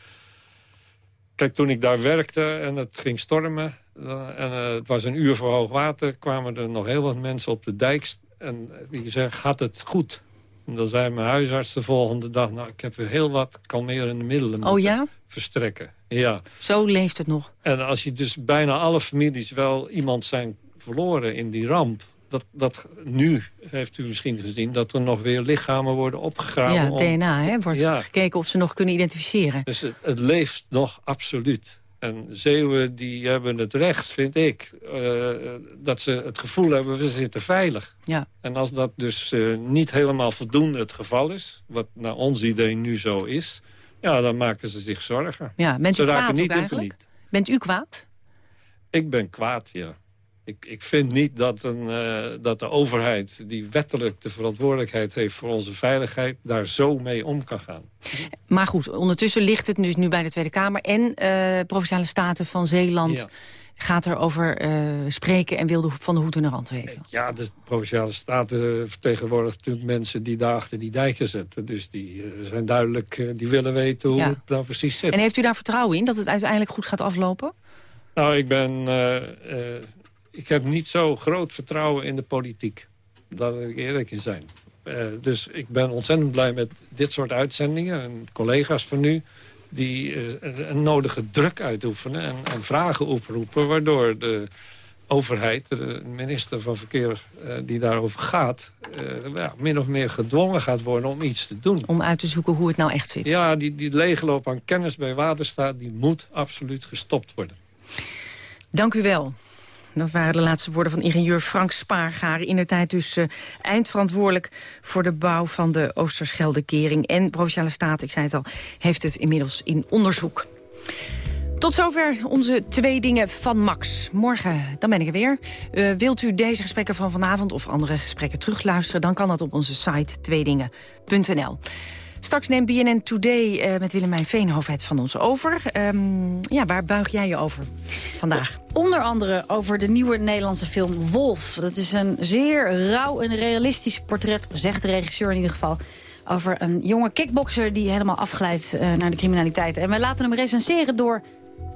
kijk, toen ik daar werkte en het ging stormen... eh, en eh, het was een uur voor hoog water... kwamen er nog heel wat mensen op de dijk... en die zeggen, gaat het goed? En dan zei mijn huisarts de volgende dag... nou, ik heb weer heel wat kalmerende middelen
Oh ja?
verstrekken. Ja.
Zo leeft het nog.
En als je dus bijna alle families wel iemand zijn verloren in die ramp... Dat, dat nu heeft u misschien gezien dat er nog weer lichamen worden opgegraven.
ja,
om-
DNA, hè? Wordt
Ja.
gekeken of ze nog kunnen identificeren.
Dus het, het leeft nog absoluut. En Zeeuwen die hebben het recht, vind ik, eh, dat ze het gevoel hebben... we zitten veilig.
Ja.
En als dat dus eh, niet helemaal voldoende het geval is... wat naar ons idee nu zo is... ja, dan maken ze zich zorgen.
Ja, bent u
ze raken
kwaad
niet
ook
in paniek.
Bent u kwaad?
Ik ben kwaad, ja. Ik, ik vind niet dat, een, eh, dat de overheid, die wettelijk de verantwoordelijkheid heeft voor onze veiligheid, daar zo mee om kan gaan.
Maar goed, ondertussen ligt het nu, nu bij de Tweede Kamer... en eh Provinciale Staten van Zeeland
Ja.
gaat erover eh spreken... en wil de, van de hoed en de rand weten.
Ja, de Provinciale Staten vertegenwoordigt natuurlijk mensen die daar achter die dijken zitten. Dus die zijn duidelijk, die willen weten hoe
Ja.
het nou precies zit.
En heeft u daar vertrouwen in dat het uiteindelijk goed gaat aflopen?
Nou, ik ben... ik heb niet zo groot vertrouwen in de politiek. Daar wil ik eerlijk in zijn. Eh, dus ik ben ontzettend blij met dit soort uitzendingen. En collega's van nu die eh, een, nodige druk uitoefenen en, en vragen oproepen... waardoor de overheid, de minister van Verkeer eh, die daarover gaat... ja, min of meer gedwongen gaat worden om iets te doen.
Om uit te zoeken hoe het nou echt zit.
Ja, die, die leegloop aan kennis bij Waterstaat... die moet absoluut gestopt worden.
Dank u wel. Dat waren de laatste woorden van ingenieur Frank Spaargaren. In de tijd dus eh, eindverantwoordelijk voor de bouw van de Oosterscheldekering. En Provinciale Staat, ik zei het al, heeft het inmiddels in onderzoek. Tot zover onze twee dingen van Max. Morgen, dan ben ik er weer. Eh, wilt u deze gesprekken van vanavond of andere gesprekken terugluisteren... dan kan dat op onze site tweedingen.nl. Straks neemt BNN Today uh, met Willemijn Veenhoven het van ons over. Um, ja, waar buig jij je over vandaag?
Onder andere over de nieuwe Nederlandse film Wolf. Dat is een zeer rauw en realistisch portret, zegt de regisseur in ieder geval over een jonge kickbokser die helemaal afglijdt uh, naar de criminaliteit. En wij laten hem recenseren door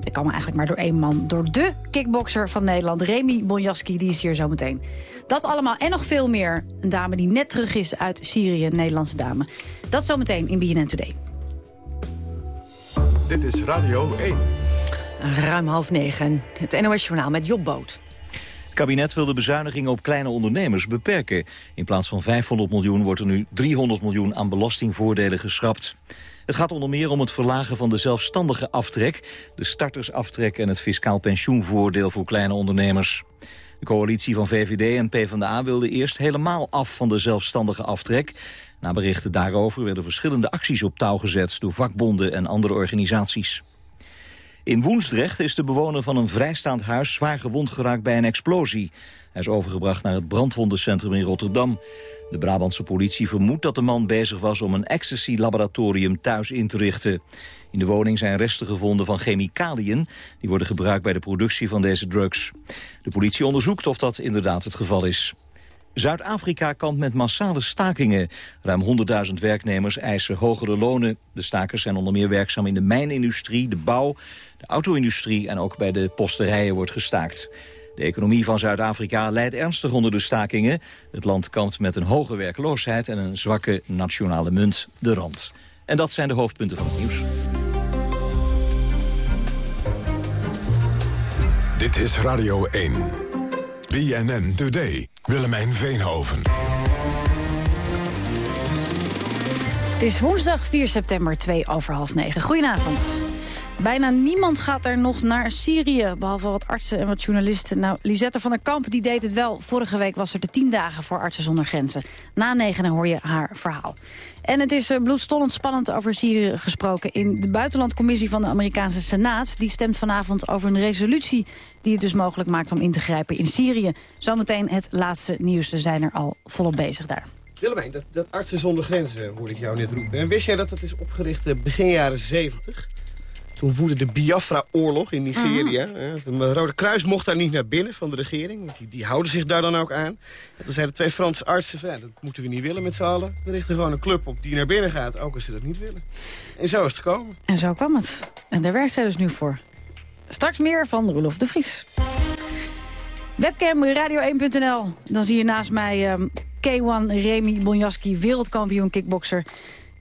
dat kan eigenlijk maar door één man. Door de kickbokser van Nederland, Remy Bonjaski. Die is hier zo meteen. Dat allemaal en nog veel meer. Een dame die net terug is uit Syrië, een Nederlandse dame. Dat zometeen in BNN Today.
Dit is Radio 1.
Ruim half negen. Het NOS-journaal met Job Boot.
Het kabinet wil de bezuinigingen op kleine ondernemers beperken. In plaats van 500 miljoen wordt er nu 300 miljoen aan belastingvoordelen geschrapt. Het gaat onder meer om het verlagen van de zelfstandige aftrek... de startersaftrek en het fiscaal pensioenvoordeel voor kleine ondernemers. De coalitie van VVD en PvdA wilde eerst helemaal af van de zelfstandige aftrek. Na berichten daarover werden verschillende acties op touw gezet... door vakbonden en andere organisaties. In Woensdrecht is de bewoner van een vrijstaand huis zwaar gewond geraakt bij een explosie. Hij is overgebracht naar het brandwondencentrum in Rotterdam. De Brabantse politie vermoedt dat de man bezig was om een ecstasy-laboratorium thuis in te richten. In de woning zijn resten gevonden van chemicaliën... die worden gebruikt bij de productie van deze drugs. De politie onderzoekt of dat inderdaad het geval is. Zuid-Afrika kampt met massale stakingen. Ruim 100.000 werknemers eisen hogere lonen. De stakers zijn onder meer werkzaam in de mijnindustrie, de bouw, de auto-industrie... en ook bij de posterijen wordt gestaakt. De economie van Zuid-Afrika leidt ernstig onder de stakingen. Het land kampt met een hoge werkloosheid en een zwakke nationale munt, de rand. En dat zijn de hoofdpunten van het nieuws.
Dit is Radio 1. BNN Today. Willemijn Veenhoven.
Het is woensdag 4 september, 2 over half 9. Goedenavond. Bijna niemand gaat er nog naar Syrië, behalve wat artsen en wat journalisten. Nou, Lisette van der Kamp die deed het wel. Vorige week was er de tien dagen voor Artsen zonder Grenzen. Na negenen hoor je haar verhaal. En het is uh, bloedstollend spannend over Syrië gesproken. In de buitenlandcommissie van de Amerikaanse Senaat... die stemt vanavond over een resolutie die het dus mogelijk maakt om in te grijpen in Syrië. Zometeen het laatste nieuws. We zijn er al volop bezig daar.
Willemijn, dat, dat Artsen zonder Grenzen hoorde ik jou net roepen. En wist jij dat het is opgericht eh, begin jaren 70? Toen woedde de Biafra-oorlog in Nigeria. Mhm. Het Rode Kruis mocht daar niet naar binnen van de regering. Die, die houden zich daar dan ook aan. En toen zeiden twee Franse artsen... Van, ja, dat moeten we niet willen met z'n allen. We richten gewoon een club op die naar binnen gaat. Ook als ze dat niet willen. En zo is het gekomen.
En zo kwam het. En daar werkt zij dus nu voor. Straks meer van Roelof de Vries. Webcam radio1.nl. Dan zie je naast mij um, K1 Remy Bonjaski, wereldkampioen kickbokser.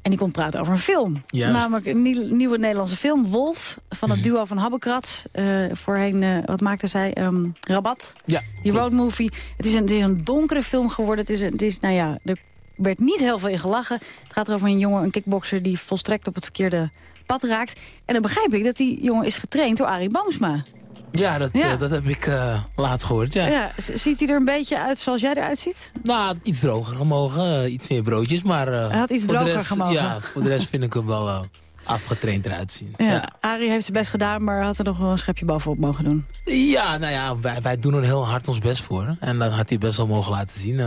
En die komt praten over een film. Namelijk een nieuwe Nederlandse film, Wolf. Van het mhm. duo van Habbekrat. Uh, voorheen, uh, wat maakte zij? Um, Rabat.
Ja,
die roadmovie. Het is, een, het is een donkere film geworden. Het is, het is, nou ja, er werd niet heel veel in gelachen. Het gaat over een jongen, een kickbokser... die volstrekt op het verkeerde pad raakt. En dan begrijp ik dat die jongen is getraind door Arie Bamsma.
Ja, dat, ja. Uh, dat heb ik uh, laat gehoord, ja. ja.
Ziet hij er een beetje uit zoals jij eruit ziet?
Nou, iets droger gemogen, uh, iets meer broodjes, maar...
Hij had iets droger
rest,
gemogen.
Ja, voor de rest vind ik hem wel afgetraind eruit zien.
Ja, ja. Arie heeft zijn best gedaan, maar had er nog wel een schepje bovenop mogen doen.
Ja, nou ja, wij, wij doen er heel hard ons best voor. En dat had hij best wel mogen laten zien.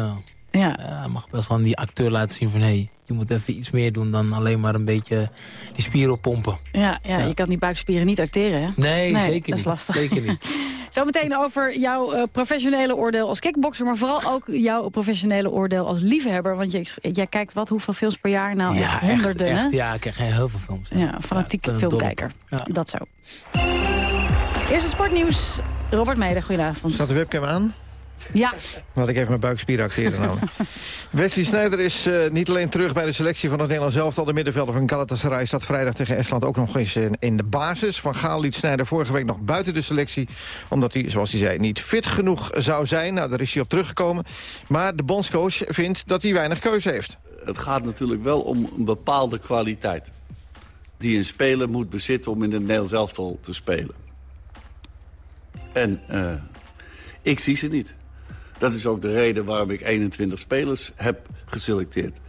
Ja.
hij mag best wel aan die acteur laten zien van... hé, hey, je moet even iets meer doen dan alleen maar een beetje die spieren oppompen.
Ja, ja, je kan die buikspieren niet acteren, hè?
Nee,
nee
zeker
dat
is
lastig.
Zeker niet.
Zometeen over jouw uh, professionele oordeel als kickbokser... maar vooral ook jouw professionele oordeel als liefhebber. Want jij, jij kijkt wat, hoeveel films per jaar? Nou,
ja,
honderden,
echt,
hè?
Ja, ik krijg heel veel films.
Ja, ja fanatieke ja, filmkijker. Dat zo. Eerste sportnieuws. Robert Meder, goedenavond.
Staat de webcam aan?
Ja.
Laat ik even mijn buikspieren acteren nou. Wesley Sneijder is uh, niet alleen terug bij de selectie van het Nederlands elftal. De middenvelder van Galatasaray staat vrijdag tegen Estland ook nog eens in, in de basis. Van Gaal liet Sneijder vorige week nog buiten de selectie. Omdat hij, zoals hij zei, niet fit genoeg zou zijn. Nou, daar is hij op teruggekomen. Maar de bondscoach vindt dat hij weinig keuze heeft.
Het gaat natuurlijk wel om een bepaalde kwaliteit. Die een speler moet bezitten om in het Nederlands elftal te spelen. En uh, ik zie ze niet. Dat is ook de reden waarom ik 21 spelers heb geselecteerd.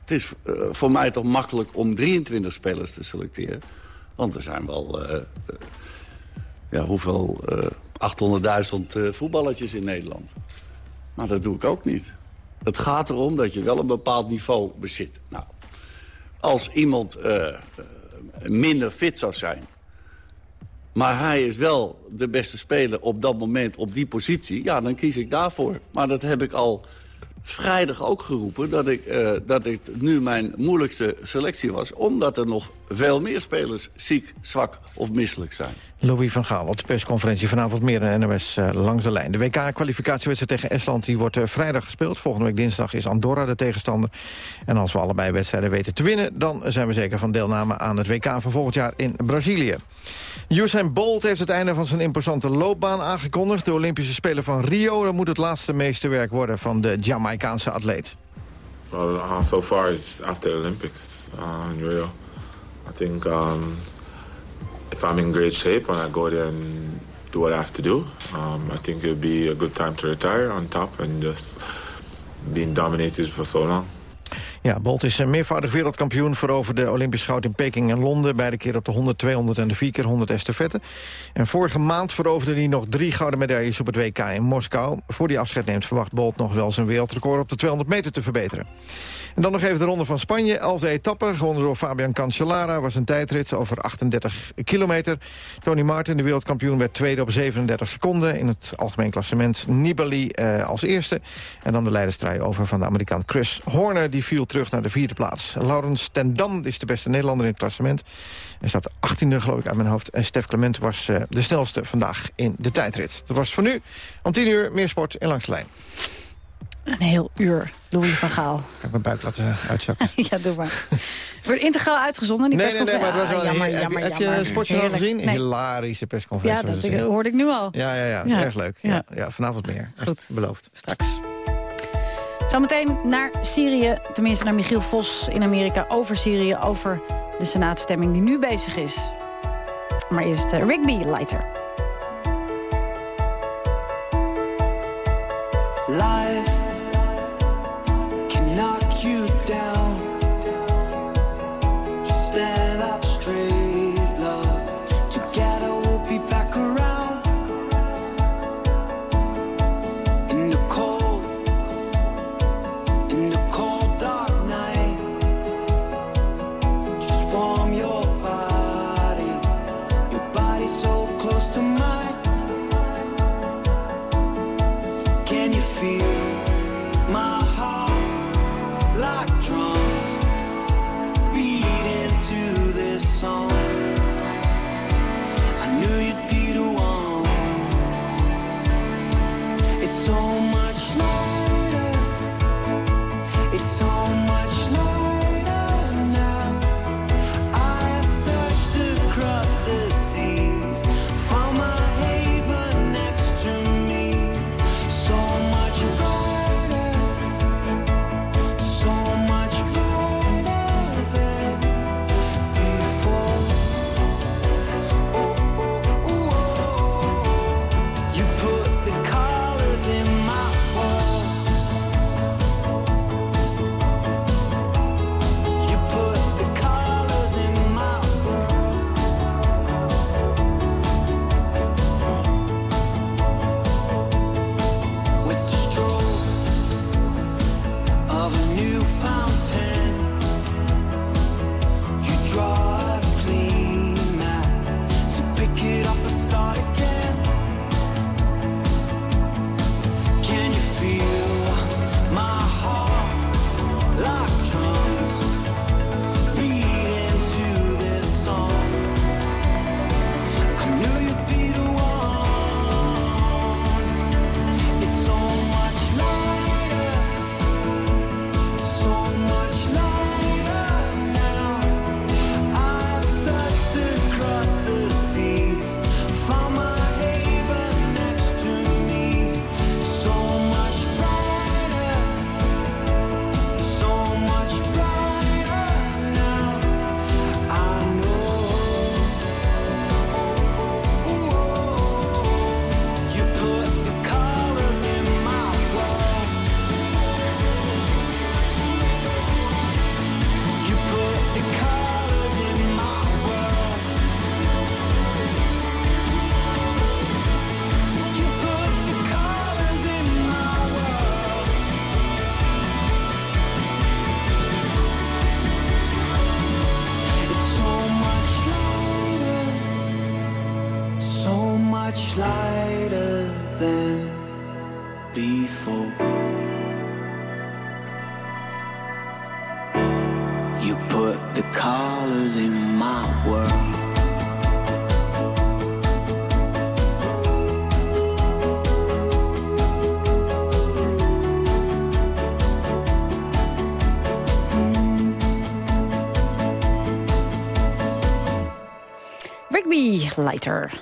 Het is uh, voor mij toch makkelijk om 23 spelers te selecteren. Want er zijn wel, uh, uh, ja, hoeveel, 800.000 voetballetjes in Nederland. Maar dat doe ik ook niet. Het gaat erom dat je wel een bepaald niveau bezit. Nou, als iemand eh, eh, minder fit zou zijn... maar hij is wel de beste speler op dat moment op die positie... ja, dan kies ik daarvoor. Maar dat heb ik al vrijdag ook geroepen dat ik, uh, dat het nu mijn moeilijkste selectie was. Omdat er nog veel meer spelers ziek, zwak of misselijk zijn.
Louis van Gaal op de persconferentie vanavond meer in NOS uh, langs de lijn. De WK-kwalificatiewedstrijd tegen Estland die wordt uh, vrijdag gespeeld. Volgende week dinsdag is Andorra de tegenstander. En als we allebei wedstrijden weten te winnen... dan zijn we zeker van deelname aan het WK van volgend jaar in Brazilië. Usain Bolt heeft het einde van zijn imposante loopbaan aangekondigd. De Olympische Spelen van Rio dat moet het laatste meesterwerk worden van de Jamaicaanse atleet.
Well, uh, so far it's after the Olympics uh, in Rio. I think um, if I'm in great shape and I go there and do what I have to do, um, I think it'll be a good time to retire on top and just being dominated for so long.
Ja, Bolt is een meervoudig wereldkampioen... veroverde Olympisch goud in Peking en Londen... beide keer op de 100, 200 en de 4 keer 100 estafette. En vorige maand veroverde hij nog drie gouden medailles op het WK in Moskou. Voor die afscheid neemt verwacht Bolt nog wel zijn wereldrecord... op de 200 meter te verbeteren. En dan nog even de ronde van Spanje. Elfde etappe, gewonnen door Fabian Cancellara. Was een tijdrit over 38 kilometer. Tony Martin, de wereldkampioen, werd tweede op 37 seconden. In het algemeen klassement Nibali eh, als eerste. En dan de leiderstrijd over van de Amerikaan Chris Horner. Die viel terug naar de vierde plaats. Laurens ten Dam is de beste Nederlander in het klassement. Hij staat 18e geloof ik uit mijn hoofd. En Stef Clement was uh, de snelste vandaag in de tijdrit. Dat was voor nu. Om 10 uur meer sport in Langs de Lijn.
Een heel uur, Louis van Gaal.
Ik mijn buik laten uitzakken?
ja, doe maar. Wordt integraal uitgezonden, die
nee, nee, nee, maar het was wel
ah, jammer,
heb,
jammer,
heb, je Sportjournaal
Heerlijk.
gezien?
Nee.
Hilarische
Ja,
persconferentie.
dat hoorde ik nu al.
Ja, ja, ja,
Ja.
erg leuk. Ja. Ja, vanavond meer.
Goed.
beloofd.
Straks. Zometeen naar Syrië, tenminste naar Michiel Vos in Amerika... over Syrië, over de senaatstemming die nu bezig is. Maar eerst uh, Rigby Lighter.
Life
Lighter.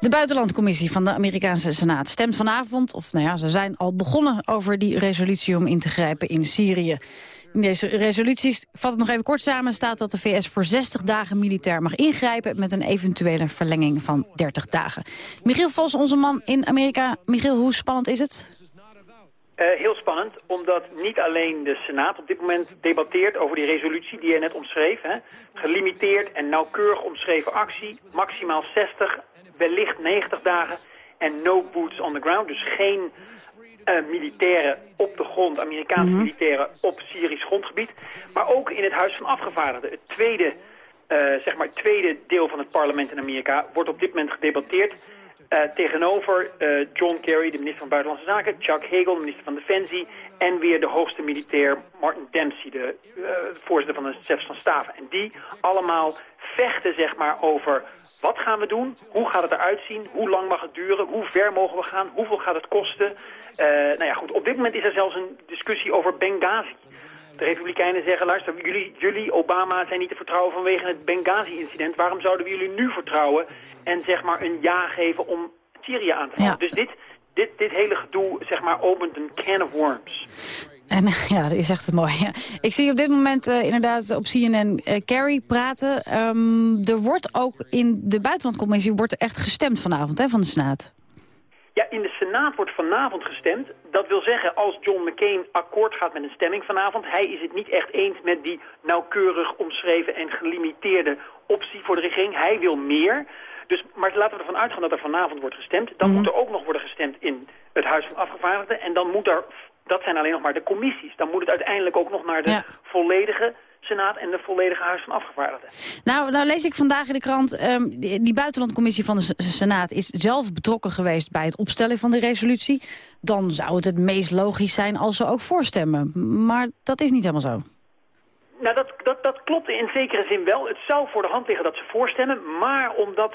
De buitenlandcommissie van de Amerikaanse Senaat stemt vanavond... of nou ja, ze zijn al begonnen over die resolutie om in te grijpen in Syrië. In deze resolutie, vat het nog even kort samen... staat dat de VS voor 60 dagen militair mag ingrijpen... met een eventuele verlenging van 30 dagen. Michiel Vos, onze man in Amerika. Michiel, hoe spannend is het?
Uh, heel spannend, omdat niet alleen de Senaat op dit moment debatteert over die resolutie die je net omschreef. Hè. Gelimiteerd en nauwkeurig omschreven actie, maximaal 60, wellicht 90 dagen en no boots on the ground. Dus geen uh, militairen op de grond, Amerikaanse militairen op Syrisch grondgebied. Maar ook in het Huis van Afgevaardigden. Het tweede, uh, zeg maar, het tweede deel van het parlement in Amerika wordt op dit moment gedebatteerd. Uh, tegenover uh, John Kerry, de minister van Buitenlandse Zaken, Chuck Hagel, de minister van Defensie, en weer de hoogste militair Martin Dempsey, de uh, voorzitter van de chefs van staven. En die allemaal vechten zeg maar over wat gaan we doen, hoe gaat het eruit zien, hoe lang mag het duren, hoe ver mogen we gaan, hoeveel gaat het kosten. nou ja, goed, op dit moment is er zelfs een discussie over Benghazi. De Republikeinen zeggen, luister, jullie, jullie, Obama, zijn niet te vertrouwen vanwege het Benghazi-incident. Waarom zouden we jullie nu vertrouwen en zeg maar een ja geven om Syrië aan te vallen? Ja. Dus dit, dit, dit hele gedoe, zeg maar, opent een can of worms.
En ja, dat is echt het mooie. Ja. Ik zie op dit moment uh, inderdaad op CNN uh, Kerry praten. Um, er wordt ook in de buitenlandcommissie wordt er echt gestemd vanavond hè, van de Senaat.
Ja, in de Senaat wordt vanavond gestemd. Dat wil zeggen, als John McCain akkoord gaat met een stemming vanavond... hij is het niet echt eens met die nauwkeurig omschreven en gelimiteerde optie voor de regering. Hij wil meer. Dus, maar laten we ervan uitgaan dat er vanavond wordt gestemd. Dan mm -hmm. moet er ook nog worden gestemd in het Huis van Afgevaardigden. En dan moet er, dat zijn alleen nog maar de commissies. Dan moet het uiteindelijk ook nog naar de ja. volledige Senaat en de volledige Huis van Afgevaardigden.
Nou, nou lees ik vandaag in de krant, um, die, die buitenlandcommissie van de Senaat is zelf betrokken geweest bij het opstellen van de resolutie. Dan zou het het meest logisch zijn als ze ook voorstemmen. Maar dat is niet helemaal zo.
Nou, dat, dat, dat klopt in zekere zin wel. Het zou voor de hand liggen dat ze voorstemmen, maar omdat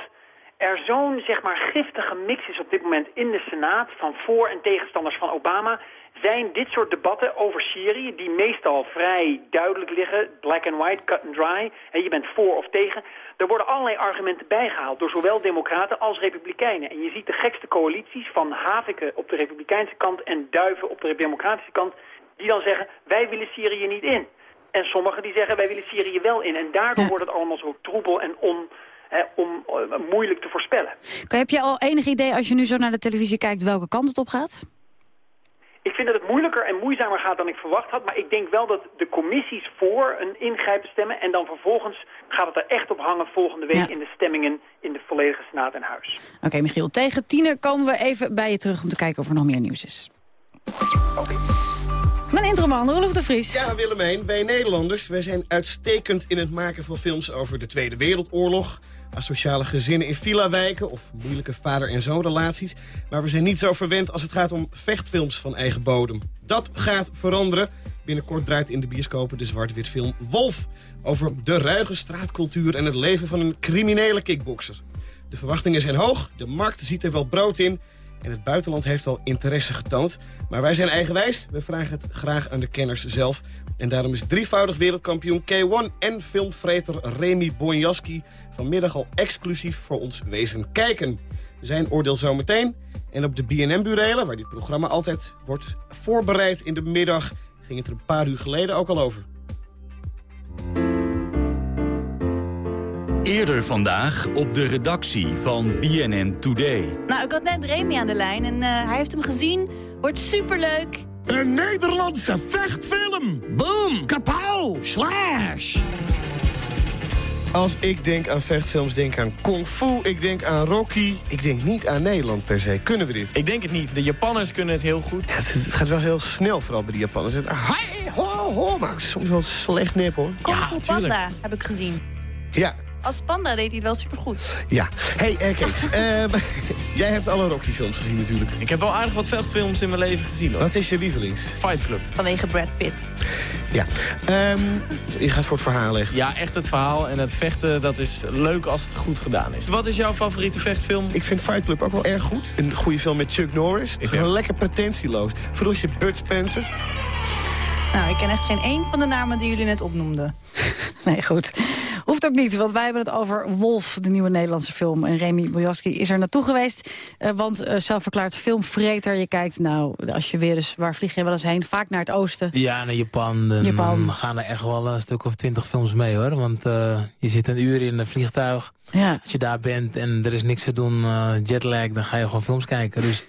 er zo'n zeg maar giftige mix is op dit moment in de Senaat van voor- en tegenstanders van Obama zijn dit soort debatten over Syrië, die meestal vrij duidelijk liggen, black and white, cut and dry, en je bent voor of tegen, er worden allerlei argumenten bijgehaald door zowel democraten als republikeinen. En je ziet de gekste coalities van haviken op de republikeinse kant en duiven op de democratische kant, die dan zeggen, wij willen Syrië niet in. En sommigen die zeggen, wij willen Syrië wel in. En daardoor ja. wordt het allemaal zo troebel en on, hè, om, uh, moeilijk te voorspellen.
Heb je al enig idee, als je nu zo naar de televisie kijkt, welke kant het op gaat?
Ik vind dat het moeilijker en moeizamer gaat dan ik verwacht had. Maar ik denk wel dat de commissies voor een ingrijpen stemmen. En dan vervolgens gaat het er echt op hangen volgende week ja. in de stemmingen in de volledige Senaat en Huis.
Oké, okay, Michiel. Tegen tiener komen we even bij je terug om te kijken of er nog meer nieuws is.
Oké. Okay.
Mijn introman, Rolf de Vries.
Ja, Willemijn, wij Nederlanders wij zijn uitstekend in het maken van films over de Tweede Wereldoorlog asociale gezinnen in villa-wijken... of moeilijke vader- en zoonrelaties. Maar we zijn niet zo verwend als het gaat om vechtfilms van eigen bodem. Dat gaat veranderen. Binnenkort draait in de bioscopen de zwart-wit film Wolf... over de ruige straatcultuur en het leven van een criminele kickbokser. De verwachtingen zijn hoog, de markt ziet er wel brood in... en het buitenland heeft al interesse getoond. Maar wij zijn eigenwijs, we vragen het graag aan de kenners zelf... En daarom is drievoudig wereldkampioen K1 en filmvreter Remy Bonjaski vanmiddag al exclusief voor ons wezen kijken. Zijn oordeel zometeen. En op de BNM-burelen, waar dit programma altijd wordt voorbereid in de middag... ging het er een paar uur geleden ook al over.
Eerder vandaag op de redactie van BNN Today.
Nou, ik had net Remy aan de lijn en uh, hij heeft hem gezien. Wordt superleuk.
Een Nederlandse vechtfilm. Boom, kapow, slash.
Als ik denk aan vechtfilms, denk ik aan Kung Fu, ik denk aan Rocky. Ik denk niet aan Nederland per se. Kunnen we dit?
Ik denk het niet. De Japanners kunnen het heel goed.
Ja, het, het, gaat wel heel snel, vooral bij de Japanners. Het, hi, ho, ho, maar soms wel slecht nip, hoor.
Kung Fu Panda heb ik gezien.
Ja,
als panda deed hij het wel supergoed.
Ja. hey, uh, Kees. uh, jij hebt alle Rocky-films gezien natuurlijk.
Ik heb wel aardig wat vechtfilms in mijn leven gezien. Hoor.
Wat is je lievelings?
Fight Club.
Vanwege Brad Pitt.
Ja. Um, je gaat voor het verhaal echt.
Ja, echt het verhaal. En het vechten, dat is leuk als het goed gedaan is. Wat is jouw favoriete vechtfilm?
Ik vind Fight Club ook wel erg goed. Een goede film met Chuck Norris. Ik ben lekker pretentieloos. Vroeg je Bud Spencer.
Nou, ik ken echt geen één van de namen die jullie net opnoemden.
nee, goed. Ook niet, want wij hebben het over Wolf, de nieuwe Nederlandse film. En Remy Bojaski is er naartoe geweest. eh, want eh zelfverklaard filmvreter, je kijkt, nou, als je weer eens... waar vlieg je wel eens heen? Vaak naar het oosten.
Ja, naar Japan. Dan
Japan.
gaan er echt wel een stuk of twintig films mee, hoor. Want eh, je zit een uur in een vliegtuig.
Ja.
Als je daar bent en er is niks te doen, jetlag, dan ga je gewoon films kijken. Dus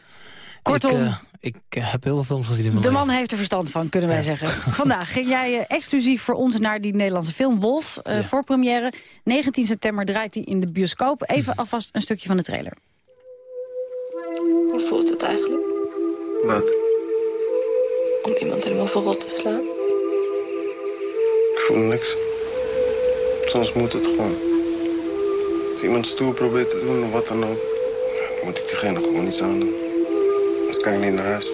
Kortom.
Ik, ik heb heel veel films gezien in mijn
De
leven.
man heeft er verstand van, kunnen wij zeggen. Vandaag ging jij eh, exclusief voor ons naar die Nederlandse film Wolf. eh, Voor première. 19 september draait hij in de bioscoop. Even alvast een stukje van de trailer.
Hoe voelt het eigenlijk
Wat?
om iemand helemaal verrot te slaan?
Ik voel niks. Soms moet het gewoon. Als iemand stoer probeert te doen of wat dan ook, dan moet ik diegene gewoon iets aan doen. Anders kan ik niet naar huis.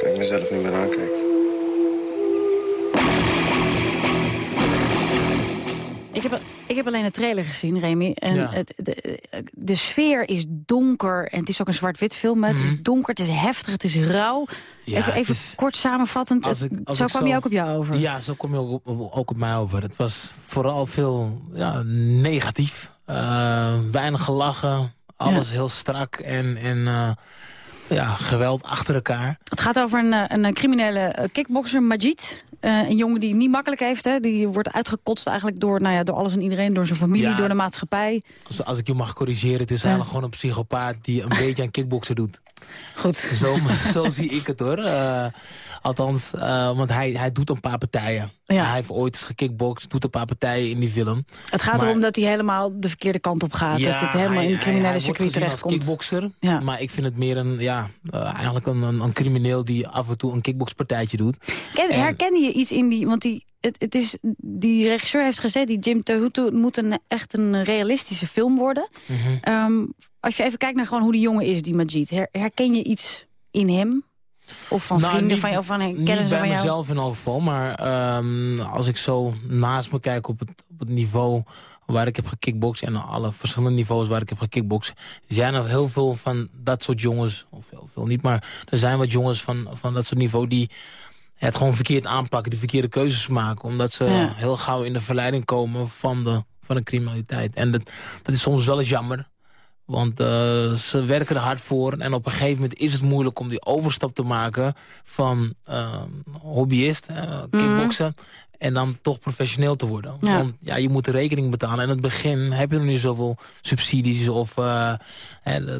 Kan ik mezelf niet meer aankijken.
Ik heb, ik heb alleen de trailer gezien, Remy. En
Ja.
het, de, de sfeer is donker. En het is ook een zwart-wit film. hè. Het is donker, het is heftig, het is rauw.
Mhm. Ja,
even even
is-
kort samenvattend.
Als
het-
ik- als
zo kwam je ook op jou over.
Ja, zo kom je ook op, ook op mij over. Het was vooral veel ja, negatief. Eh, weinig gelachen. Alles heel strak en, en eh, ja, geweld achter elkaar.
Het gaat over een, eh, een criminele eh, kickbokser, Majid. Een jongen die het niet makkelijk heeft. Hè. Die wordt uitgekotst eigenlijk door, nou ja, door alles en iedereen. Door zijn familie,
Ja.
door de maatschappij.
Als, als ik je mag corrigeren, het is eigenlijk gewoon een psychopaat... die een beetje aan kickboksen doet.
Goed.
Zo, zo zie ik het hoor. Eh, althans, eh, want hij, hij doet een paar partijen.
Ja.
Hij heeft ooit gekickboxd, doet een paar partijen in die film.
Het gaat
Maar-
erom dat hij helemaal de verkeerde kant op gaat. dat het helemaal
hij-
in het criminele
hij- hij
circuit
wordt
terechtkomt.
kickbokser, maar ik vind het meer een, ja, eh, eigenlijk een, een, een crimineel die af en toe een kickboxpartijtje doet.
Ken,
En-
herkende je iets in die... Want die, het, het is, die regisseur heeft gezegd, die Jim Tehutu... het moet een, echt een realistische film worden.
Mhm.
Ehm, als je even kijkt naar gewoon hoe die jongen is, die Majid... her- herken je iets in hem? Of van
Nou,
vrienden
niet-
van je, of van
Niet bij
van jou?
mezelf in elk geval, maar ehm, als ik zo naast me kijk op het, op het niveau waar ik heb gekickboxd... en alle verschillende niveaus waar ik heb gekickboxd... zijn er heel veel van dat soort jongens, of heel veel niet... maar er zijn wat jongens van, van dat soort niveau die het gewoon verkeerd aanpakken... de verkeerde keuzes maken, omdat ze
Ja.
heel gauw in de verleiding komen van de, van de criminaliteit. En dat, dat is soms wel eens jammer... Want eh, ze werken er hard voor. En op een gegeven moment is het moeilijk om die overstap te maken... van eh, hobbyist, eh, kickboksen... En dan toch professioneel te worden.
Ja.
Want ja, je moet de rekening betalen. En in het begin heb je nog niet zoveel subsidies. Of de,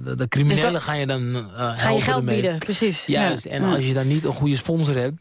de, de criminelen
Dus
gaan je dan eh
Ga je
helpen
geld
ermee.
bieden, precies.
Juist.
Ja.
En
Ja.
als je dan niet een goede sponsor hebt...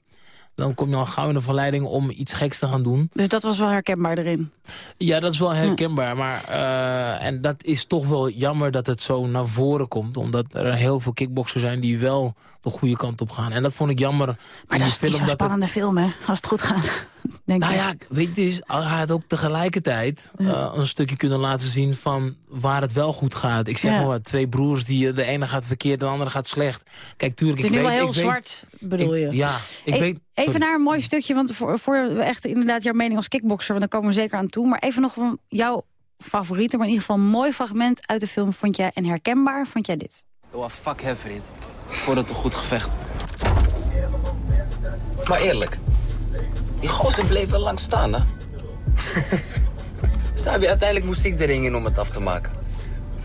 dan kom je al gauw in de verleiding om iets geks te gaan doen.
Dus dat was wel herkenbaar erin.
Ja, dat is wel herkenbaar. Maar, eh, en dat is toch wel jammer dat het zo naar voren komt. Omdat er heel veel kickboxers zijn die wel de goede kant op gaan. En dat vond ik jammer.
Maar dat is niet zo'n
het-
spannende film, hè? Als het goed gaat. Denk
nou
ik.
ja, weet je, hij had ook tegelijkertijd eh, een stukje kunnen laten zien van waar het wel goed gaat. Ik zeg
Ja.
maar wat, twee broers, die, eh, de ene gaat verkeerd, de andere gaat slecht. Kijk, tuurlijk,
Het is
ik
nu
weet...
wel heel
ik weet-
zwart, bedoel
ik-
je?
Ja, ik
E-
weet...
Even naar een mooi stukje, want voor, echt inderdaad jouw mening als kickbokser... want daar komen we zeker aan toe. Maar even nog van jouw favoriete, maar in ieder geval een mooi fragment uit de film... vond jij en herkenbaar, vond jij dit?
Oh, fuck hem, vriend. Voor het een goed gevecht. Maar eerlijk, die gozer bleef wel lang staan, hè? Sabi, uiteindelijk moest ik de ring in om het af te maken.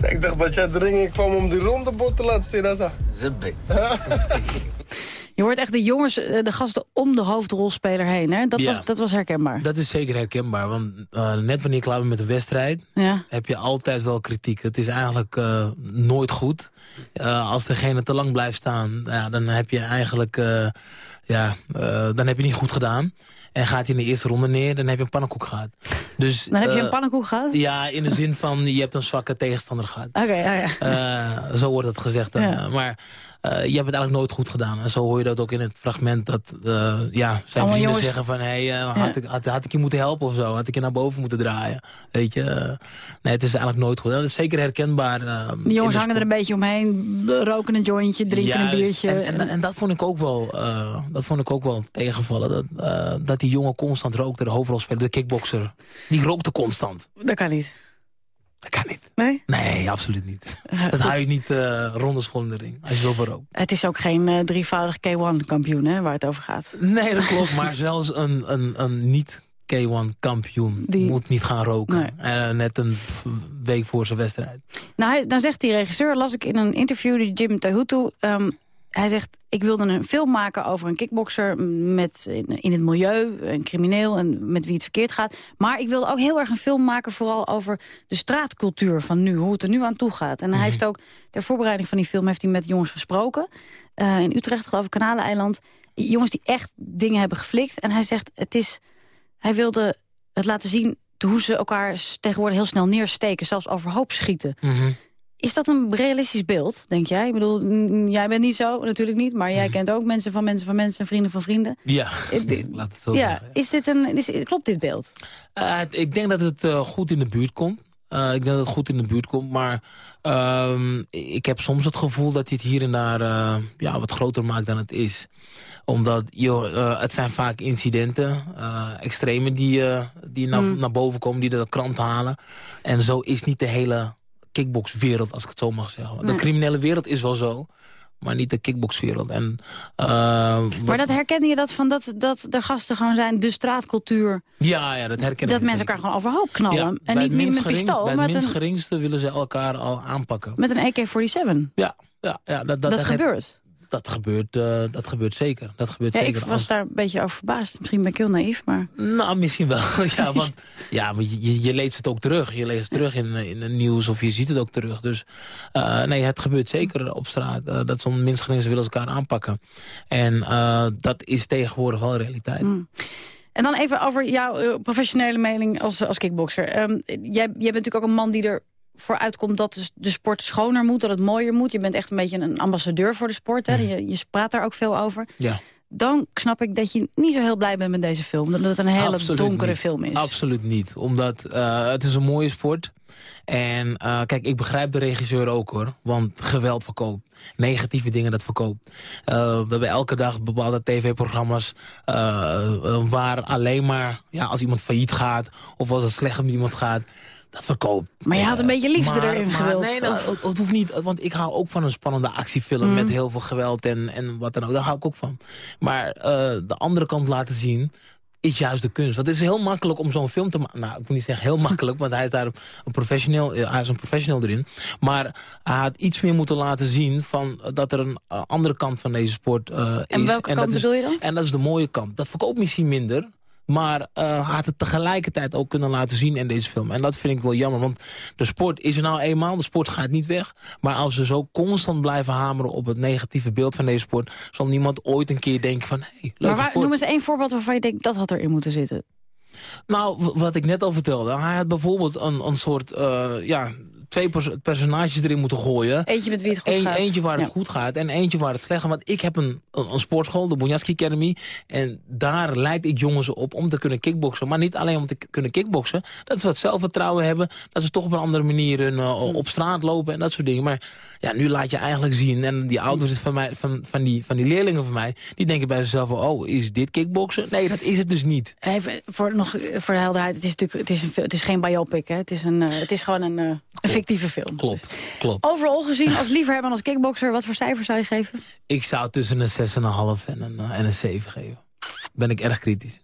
Ik dacht dat jij de ring in kwam om die ronde bord te laten zien, Asa.
Zibbe.
Je hoort echt de jongens, eh, de gasten om de hoofdrolspeler heen. Hè? Dat,
Ja.
was, dat was herkenbaar.
Dat is zeker herkenbaar, want eh, net wanneer je klaar bent met de wedstrijd...
Ja.
heb je altijd wel kritiek. Het is eigenlijk eh, nooit goed. Als degene te lang blijft staan, ja, dan heb je eigenlijk ja, dan heb je niet goed gedaan. En gaat hij in de eerste ronde neer, dan heb je een pannenkoek gehad. Dus,
Dan heb je een pannenkoek gehad?
Ja, in de zin van je hebt een zwakke tegenstander gehad.
Oké, ja, ja.
Zo wordt het gezegd. dan.
Ja.
Maar je hebt het eigenlijk nooit goed gedaan. En zo hoor je dat ook in het fragment. Dat eh, ja, zijn
Allemaal
vrienden zeggen van... Hey, eh, had, ik, had, had ik je moeten helpen of zo? Had ik je naar boven moeten draaien? Weet je? eh, nee, het is eigenlijk nooit goed. En dat is zeker herkenbaar. eh,
De jongens hangen er een beetje omheen, roken een jointje, drinken een biertje.
En, en, en dat vond ik ook wel, eh, dat vond ik ook wel tegenvallen. Dat, eh, dat die jongen constant rookte, de hoofdrolspeler, de kickbokser. Die rookte constant.
Dat kan niet.
Dat kan niet.
Nee?
Nee, absoluut niet.
Ja,
dat hou je niet uh, ronde in de ring, als je zoveel rookt.
Het is ook geen eh, drievoudig K1-kampioen hè, waar het over gaat.
Nee, dat klopt. maar zelfs een, een, een niet K1 kampioen moet niet gaan roken. Eh, net een week voor zijn wedstrijd.
Nou, hij, dan zegt die regisseur, las ik in een interview, die Jim Tahutu... Um, hij zegt, ik wilde een film maken over een kickbokser met, in, het milieu, een crimineel en met wie het verkeerd gaat. Maar ik wilde ook heel erg een film maken vooral over de straatcultuur van nu, hoe het er nu aan toe gaat. En hij
Mhm.
heeft ook, ter voorbereiding van die film heeft hij met jongens gesproken. eh, in Utrecht, geloof ik, Kanaleiland. Jongens die echt dingen hebben geflikt. En hij zegt, het is, hij wilde het laten zien hoe ze elkaar tegenwoordig heel snel neersteken, zelfs overhoop schieten.
Mhm.
Is dat een realistisch beeld, denk jij? Ik bedoel, mm, jij bent niet zo, natuurlijk niet. Maar jij kent ook mensen van mensen van mensen en vrienden van vrienden.
Ja,
Eh,
laat het zo
ja,
zeggen.
is dit een, is, klopt dit beeld?
Eh, ik denk dat het eh, goed in de buurt komt. Ik denk dat het goed in de buurt komt, maar ehm, ik heb soms het gevoel dat het hier en daar ja, wat groter maakt dan het is. Omdat joh, het zijn vaak incidenten, eh extremen die, die naar,
Mm.
naar boven komen, die de krant halen. En zo is niet de hele kickboxwereld, als ik het zo mag zeggen. De criminele wereld is wel zo, maar niet de kickboxwereld. En, eh,
Maar dat herkende je dat van dat, dat de gasten gewoon zijn, de straatcultuur.
ja, ja, dat herken ik.
Dat mensen elkaar gewoon overhoop knallen.
Ja,
en niet meer met pistool,
Bij het minst
een,
geringste willen ze elkaar al aanpakken.
met een AK-47.
Ja, ja, ja dat, dat,
Dat gebeurt?
Dat gebeurt, eh, dat gebeurt zeker. Dat gebeurt
Ja,
zeker.
ik was
Als-
daar een beetje over verbaasd. Misschien ben ik heel naïef, maar...
Nou, misschien wel. ja, want ja, maar je, je- leest het ook terug. Je leest het terug in, in het nieuws of je ziet het ook terug. Dus eh, nee, het gebeurt zeker op straat. eh, dat zo'n minstgrenzen willen elkaar aanpakken. En dat is tegenwoordig wel realiteit.
Hmm. En dan even over jouw professionele mening als, als kickbokser. Ehm, jij, jij bent natuurlijk ook een man die er vooruit komt dat de, sport schoner moet, dat het mooier moet. Je bent echt een beetje een ambassadeur voor de sport. Hè? Je, je praat daar ook veel over.
Ja.
Dan snap ik dat je niet zo heel blij bent met deze film. Dat het een hele
Absoluut
donkere
niet.
film is.
Absoluut niet. Omdat eh, het is een mooie sport. En eh, kijk, ik begrijp de regisseur ook hoor. Want geweld verkoopt. Negatieve dingen, dat verkoopt. Eh, we hebben elke dag bepaalde tv-programma's... eh, eh, waar alleen maar ja, als iemand failliet gaat... of als het slecht met iemand gaat... Dat verkoopt.
Maar je had een beetje liefde
Maar-
erin
maar
gewild.
Nee, het, het hoeft niet. Want ik hou ook van een spannende actiefilm
Mm.
met heel veel geweld en, en wat dan ook. Daar hou ik ook van. Maar de andere kant laten zien is juist de kunst. Want het is heel makkelijk om zo'n film te maken. Nou, ik moet niet zeggen heel makkelijk, want hij is daar een professioneel, eh, hij is een professional erin. Maar hij had iets meer moeten laten zien van dat er een eh, andere kant van deze sport eh, is.
En welke
dat
kant
is,
bedoel je dan?
En dat is de mooie kant. Dat verkoopt misschien minder. Maar hij had het tegelijkertijd ook kunnen laten zien in deze film. En dat vind ik wel jammer. Want de sport is er nou eenmaal. De sport gaat niet weg. Maar als we zo constant blijven hameren op het negatieve beeld van deze sport... zal niemand ooit een keer denken van... Hey,
maar waar, noem eens één voorbeeld waarvan je denkt dat had erin moeten zitten.
Nou, wat ik net al vertelde. Hij had bijvoorbeeld een, een soort... eh, ja, twee pers- personages erin moeten gooien.
Eentje met wie het goed
Eén-
gaat.
Eentje waar het goed gaat en eentje waar het slecht gaat. Want ik heb een, een, een sportschool, de Bonjatski Academy. En daar leid ik jongens op om te kunnen kickboksen. Maar niet alleen om te kunnen kickboksen. Dat ze wat zelfvertrouwen hebben. Dat ze toch op een andere manier hun, eh,
Mm.
op straat lopen en dat soort dingen. Maar ja, nu laat je eigenlijk zien. En die ouders van, mij, van, van, die, van die leerlingen van mij. Die denken bij zichzelf van, oh, is dit kickboksen? Nee, dat is het dus niet.
Even voor, nog, eh, voor de helderheid, het is natuurlijk het is, een, het is geen biopic, hè? Het, is een, eh, het is gewoon een, een fictieve film.
Klopt, klopt.
Overal gezien als liefhebber en als kickbokser, wat voor cijfer zou je geven?
Ik zou tussen een 6,5 en een, eh, en een 7 geven. Ben ik erg kritisch.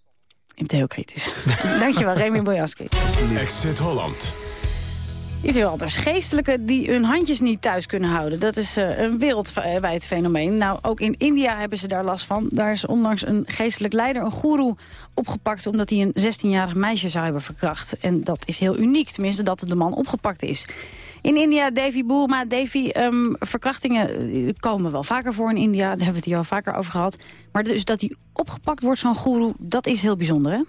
Je bent heel kritisch. Dankjewel, Remy Bojaski.
Exit Holland.
Iets heel anders. Geestelijken die hun handjes niet thuis kunnen houden. Dat is eh, een wereldwijd fenomeen. Nou, ook in India hebben ze daar last van. Daar is onlangs een geestelijk leider, een goeroe, opgepakt... omdat hij een 16-jarig meisje zou hebben verkracht. En dat is heel uniek, tenminste dat de man opgepakt is. In India, Davy Boerma, Davy, ehm, verkrachtingen eh, komen wel vaker voor in India. Daar hebben we het hier al vaker over gehad. Maar dus dat hij opgepakt wordt, zo'n goeroe, dat is heel bijzonder, hè?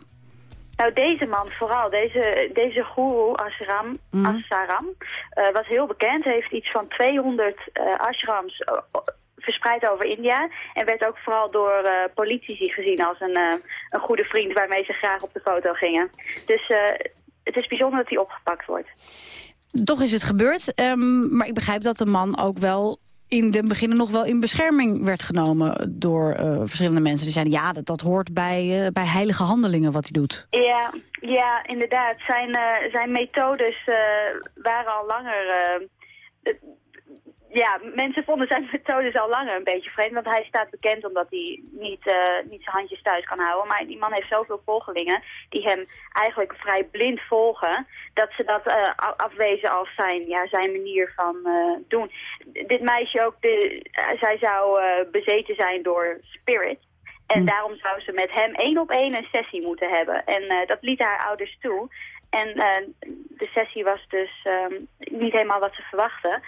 Nou, deze man vooral, deze, deze guru
Mhm.
Asaram, eh, was heel bekend. Heeft iets van 200 eh, ashrams eh, verspreid over India. En werd ook vooral door politici gezien als een, een goede vriend waarmee ze graag op de foto gingen. Dus het is bijzonder dat hij opgepakt wordt.
Toch is het gebeurd, ehm, maar ik begrijp dat de man ook wel in de beginnen nog wel in bescherming werd genomen door eh, verschillende mensen. Die zeiden, ja, dat, dat hoort bij, eh, bij heilige handelingen wat hij doet.
Ja, ja inderdaad. Zijn, eh, zijn methodes waren al langer... ja, mensen vonden zijn methodes al langer een beetje vreemd. Want hij staat bekend omdat hij niet, eh, niet zijn handjes thuis kan houden. Maar die man heeft zoveel volgelingen die hem eigenlijk vrij blind volgen. Dat ze dat a- afwezen als zijn, ja, zijn manier van eh, doen. Dit meisje ook, de, zij zou bezeten zijn door spirit. En daarom zou ze met hem één op één een sessie moeten hebben. En dat lieten haar ouders toe. En de sessie was dus ehm, niet helemaal wat ze verwachten.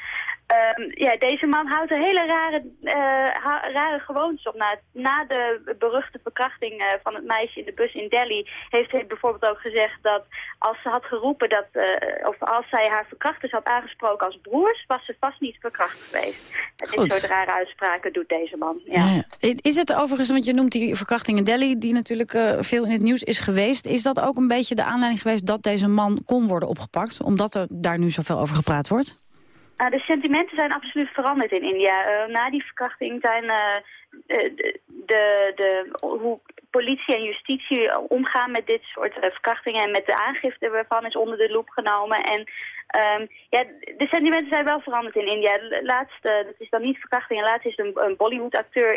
Ehm, ja, deze man houdt een hele rare, eh, rare gewoontes op. Na, na de beruchte verkrachting eh, van het meisje in de bus in Delhi... heeft hij bijvoorbeeld ook gezegd dat als ze had geroepen... Dat, eh, of als zij haar verkrachters had aangesproken als broers... was ze vast niet verkracht geweest. Dit soort rare uitspraken doet deze man. Ja.
Ja. Is het overigens, want je noemt die verkrachting in Delhi... die natuurlijk veel in het nieuws is geweest... is dat ook een beetje de aanleiding geweest dat deze man kon worden opgepakt? Omdat er daar nu zoveel over gepraat wordt?
Nou, de sentimenten zijn absoluut veranderd in India. Eh, na die verkrachting zijn eh, de, de, de, hoe politie en justitie omgaan met dit soort verkrachtingen en met de aangifte ervan is onder de loep genomen. En ehm, ja, de sentimenten zijn wel veranderd in India. Laatst, dat is dan niet verkrachting, en laatst is een, een Bollywood-acteur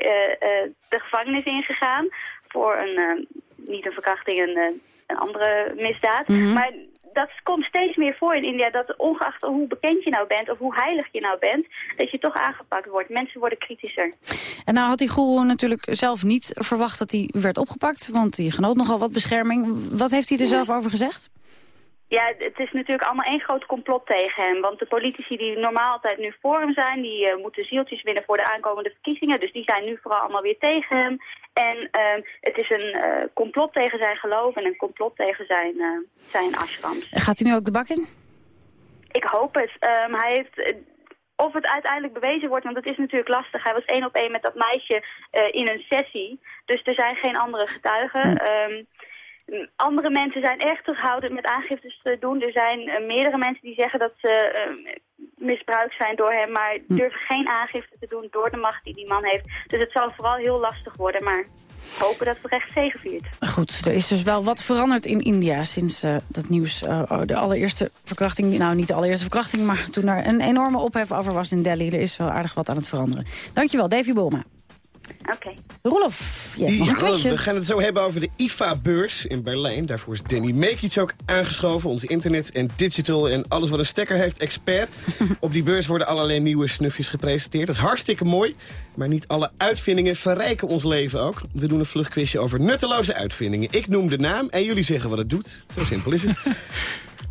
de gevangenis ingegaan voor een, niet een verkrachting, een, een andere misdaad.
Mhm.
Maar dat komt steeds meer voor in India, dat ongeacht hoe bekend je nou bent of hoe heilig je nou bent, dat je toch aangepakt wordt. Mensen worden kritischer.
En nou had die goeroe natuurlijk zelf niet verwacht dat hij werd opgepakt... want die genoot nogal wat bescherming. Wat heeft hij er zelf over gezegd?
Ja, het is natuurlijk allemaal één groot complot tegen hem. Want de politici die normaal altijd nu voor hem zijn... die eh, moeten zieltjes winnen voor de aankomende verkiezingen. Dus die zijn nu vooral allemaal weer tegen hem. En ehm, het is een eh, complot tegen zijn geloof en een complot tegen zijn, eh zijn ashrams.
Gaat hij nu ook de bak in?
Ik hoop het. Ehm, hij heeft... of het uiteindelijk bewezen wordt, want het is natuurlijk lastig. Hij was één op één met dat meisje in een sessie. Dus er zijn geen andere getuigen. Ehm, m, andere mensen zijn erg terughoudend met aangiftes te doen. Er zijn eh, meerdere mensen die zeggen dat ze eh, misbruikt zijn door hem... maar durven geen aangifte te doen door de macht die die man heeft. Dus het zal vooral heel lastig worden, maar hopen dat het recht zegeviert.
Goed, er is dus wel wat veranderd in India sinds eh, dat nieuws. eh, de allereerste verkrachting, nou niet de allereerste verkrachting... maar toen er een enorme ophef over was in Delhi. Er is wel aardig wat aan het veranderen. Dankjewel, Davy Bulma.
Oké.
Roelof, je mag een
Ja,
quizje.
we gaan het zo hebben over de IFA-beurs in Berlijn. Daarvoor is Danny Mekic ook aangeschoven. Onze internet en digital en alles wat een stekker heeft expert. Op die beurs worden allerlei nieuwe snufjes gepresenteerd. Dat is hartstikke mooi. Maar niet alle uitvindingen verrijken ons leven ook. We doen een vluchtquizje over nutteloze uitvindingen. Ik noem de naam en jullie zeggen wat het doet. Zo simpel is het.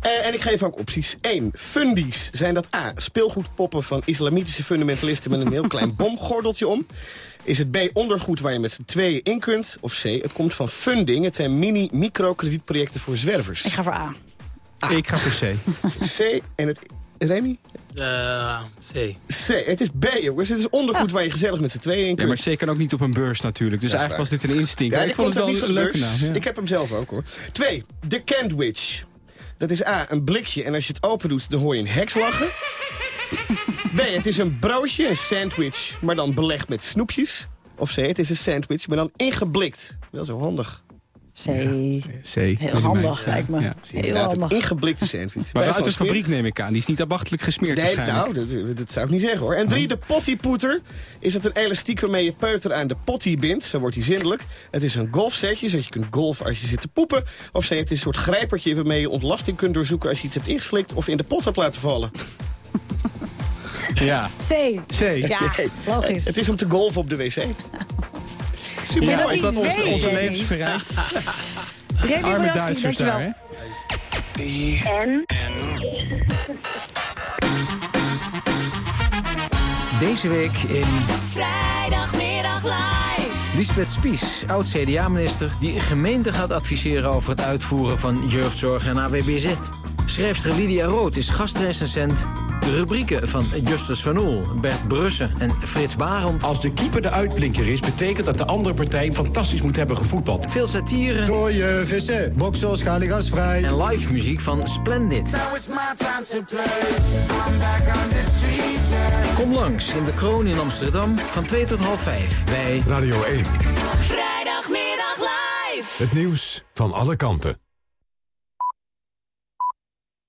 Eh, en ik geef ook opties. 1. Fundies. Zijn dat A. Speelgoedpoppen van islamitische fundamentalisten met een heel klein bomgordeltje om? Is het B. Ondergoed waar je met z'n tweeën in kunt? Of C. Het komt van funding. Het zijn mini-microkredietprojecten voor zwervers.
Ik ga voor A.
Ik ga voor C.
C. En het... Remy?
Eh, C.
C. Het is B, jongens. Het is ondergoed waar je gezellig met z'n tweeën in
Ja,
kunt.
maar C kan ook niet op een beurs natuurlijk. Dus eigenlijk was dit een instinct.
Ja,
ik vond het
komt
wel een
niet van de
leuke
beurs.
naam. ja.
Ik heb hem zelf ook, hoor. Twee, de Candwich. Dat is A, een blikje en als je het open doet, dan hoor je een heks lachen. B, het is een broodje, een sandwich, maar dan belegd met snoepjes. Of C, het is een sandwich, maar dan ingeblikt. Wel zo handig.
C.
C.
Heel handig, lijkt me.
Ja.
Heel handig.
ingeblikte sandwich.
Maar uit de fabriek neem ik aan. Die is niet abachtelijk gesmeerd
Nee, nou, dat, dat zou ik niet zeggen hoor. En drie, de pottypoeter. Is het een elastiek waarmee je peuter aan de potty bindt? Zo wordt hij zindelijk. Het is een golfsetje, zodat je kunt golfen als je zit te poepen. Of zei het is een soort grijpertje waarmee je ontlasting kunt doorzoeken... als je iets hebt ingeslikt of in de pot hebt laten vallen.
Ja.
C.
C.
Ja, logisch.
Het is om te golfen op de wc. Super
Ja,
dat
onze, onze
Remy.
levens verrijkt.
Remy
Arme Duitsers daar, hè?
En?
Deze week in
Vrijdagmiddag live.
Lisbeth Spies, oud-CDA-minister... die gemeenten gaat adviseren over het uitvoeren van jeugdzorg en AWBZ. Schrijfster Lydia Rood is gastrecensent. De rubrieken van Justus van Oel, Bert Brussen en Frits Barend.
Als de keeper de uitblinker is, betekent dat de andere partij fantastisch moet hebben gevoetbald.
Veel satire
Door je vissen, boksels, gasvrij.
en live muziek van Splendid. Kom langs in de Kroon in Amsterdam van 2 tot half 5 bij
Radio 1.
Vrijdagmiddag live.
Het nieuws van alle kanten.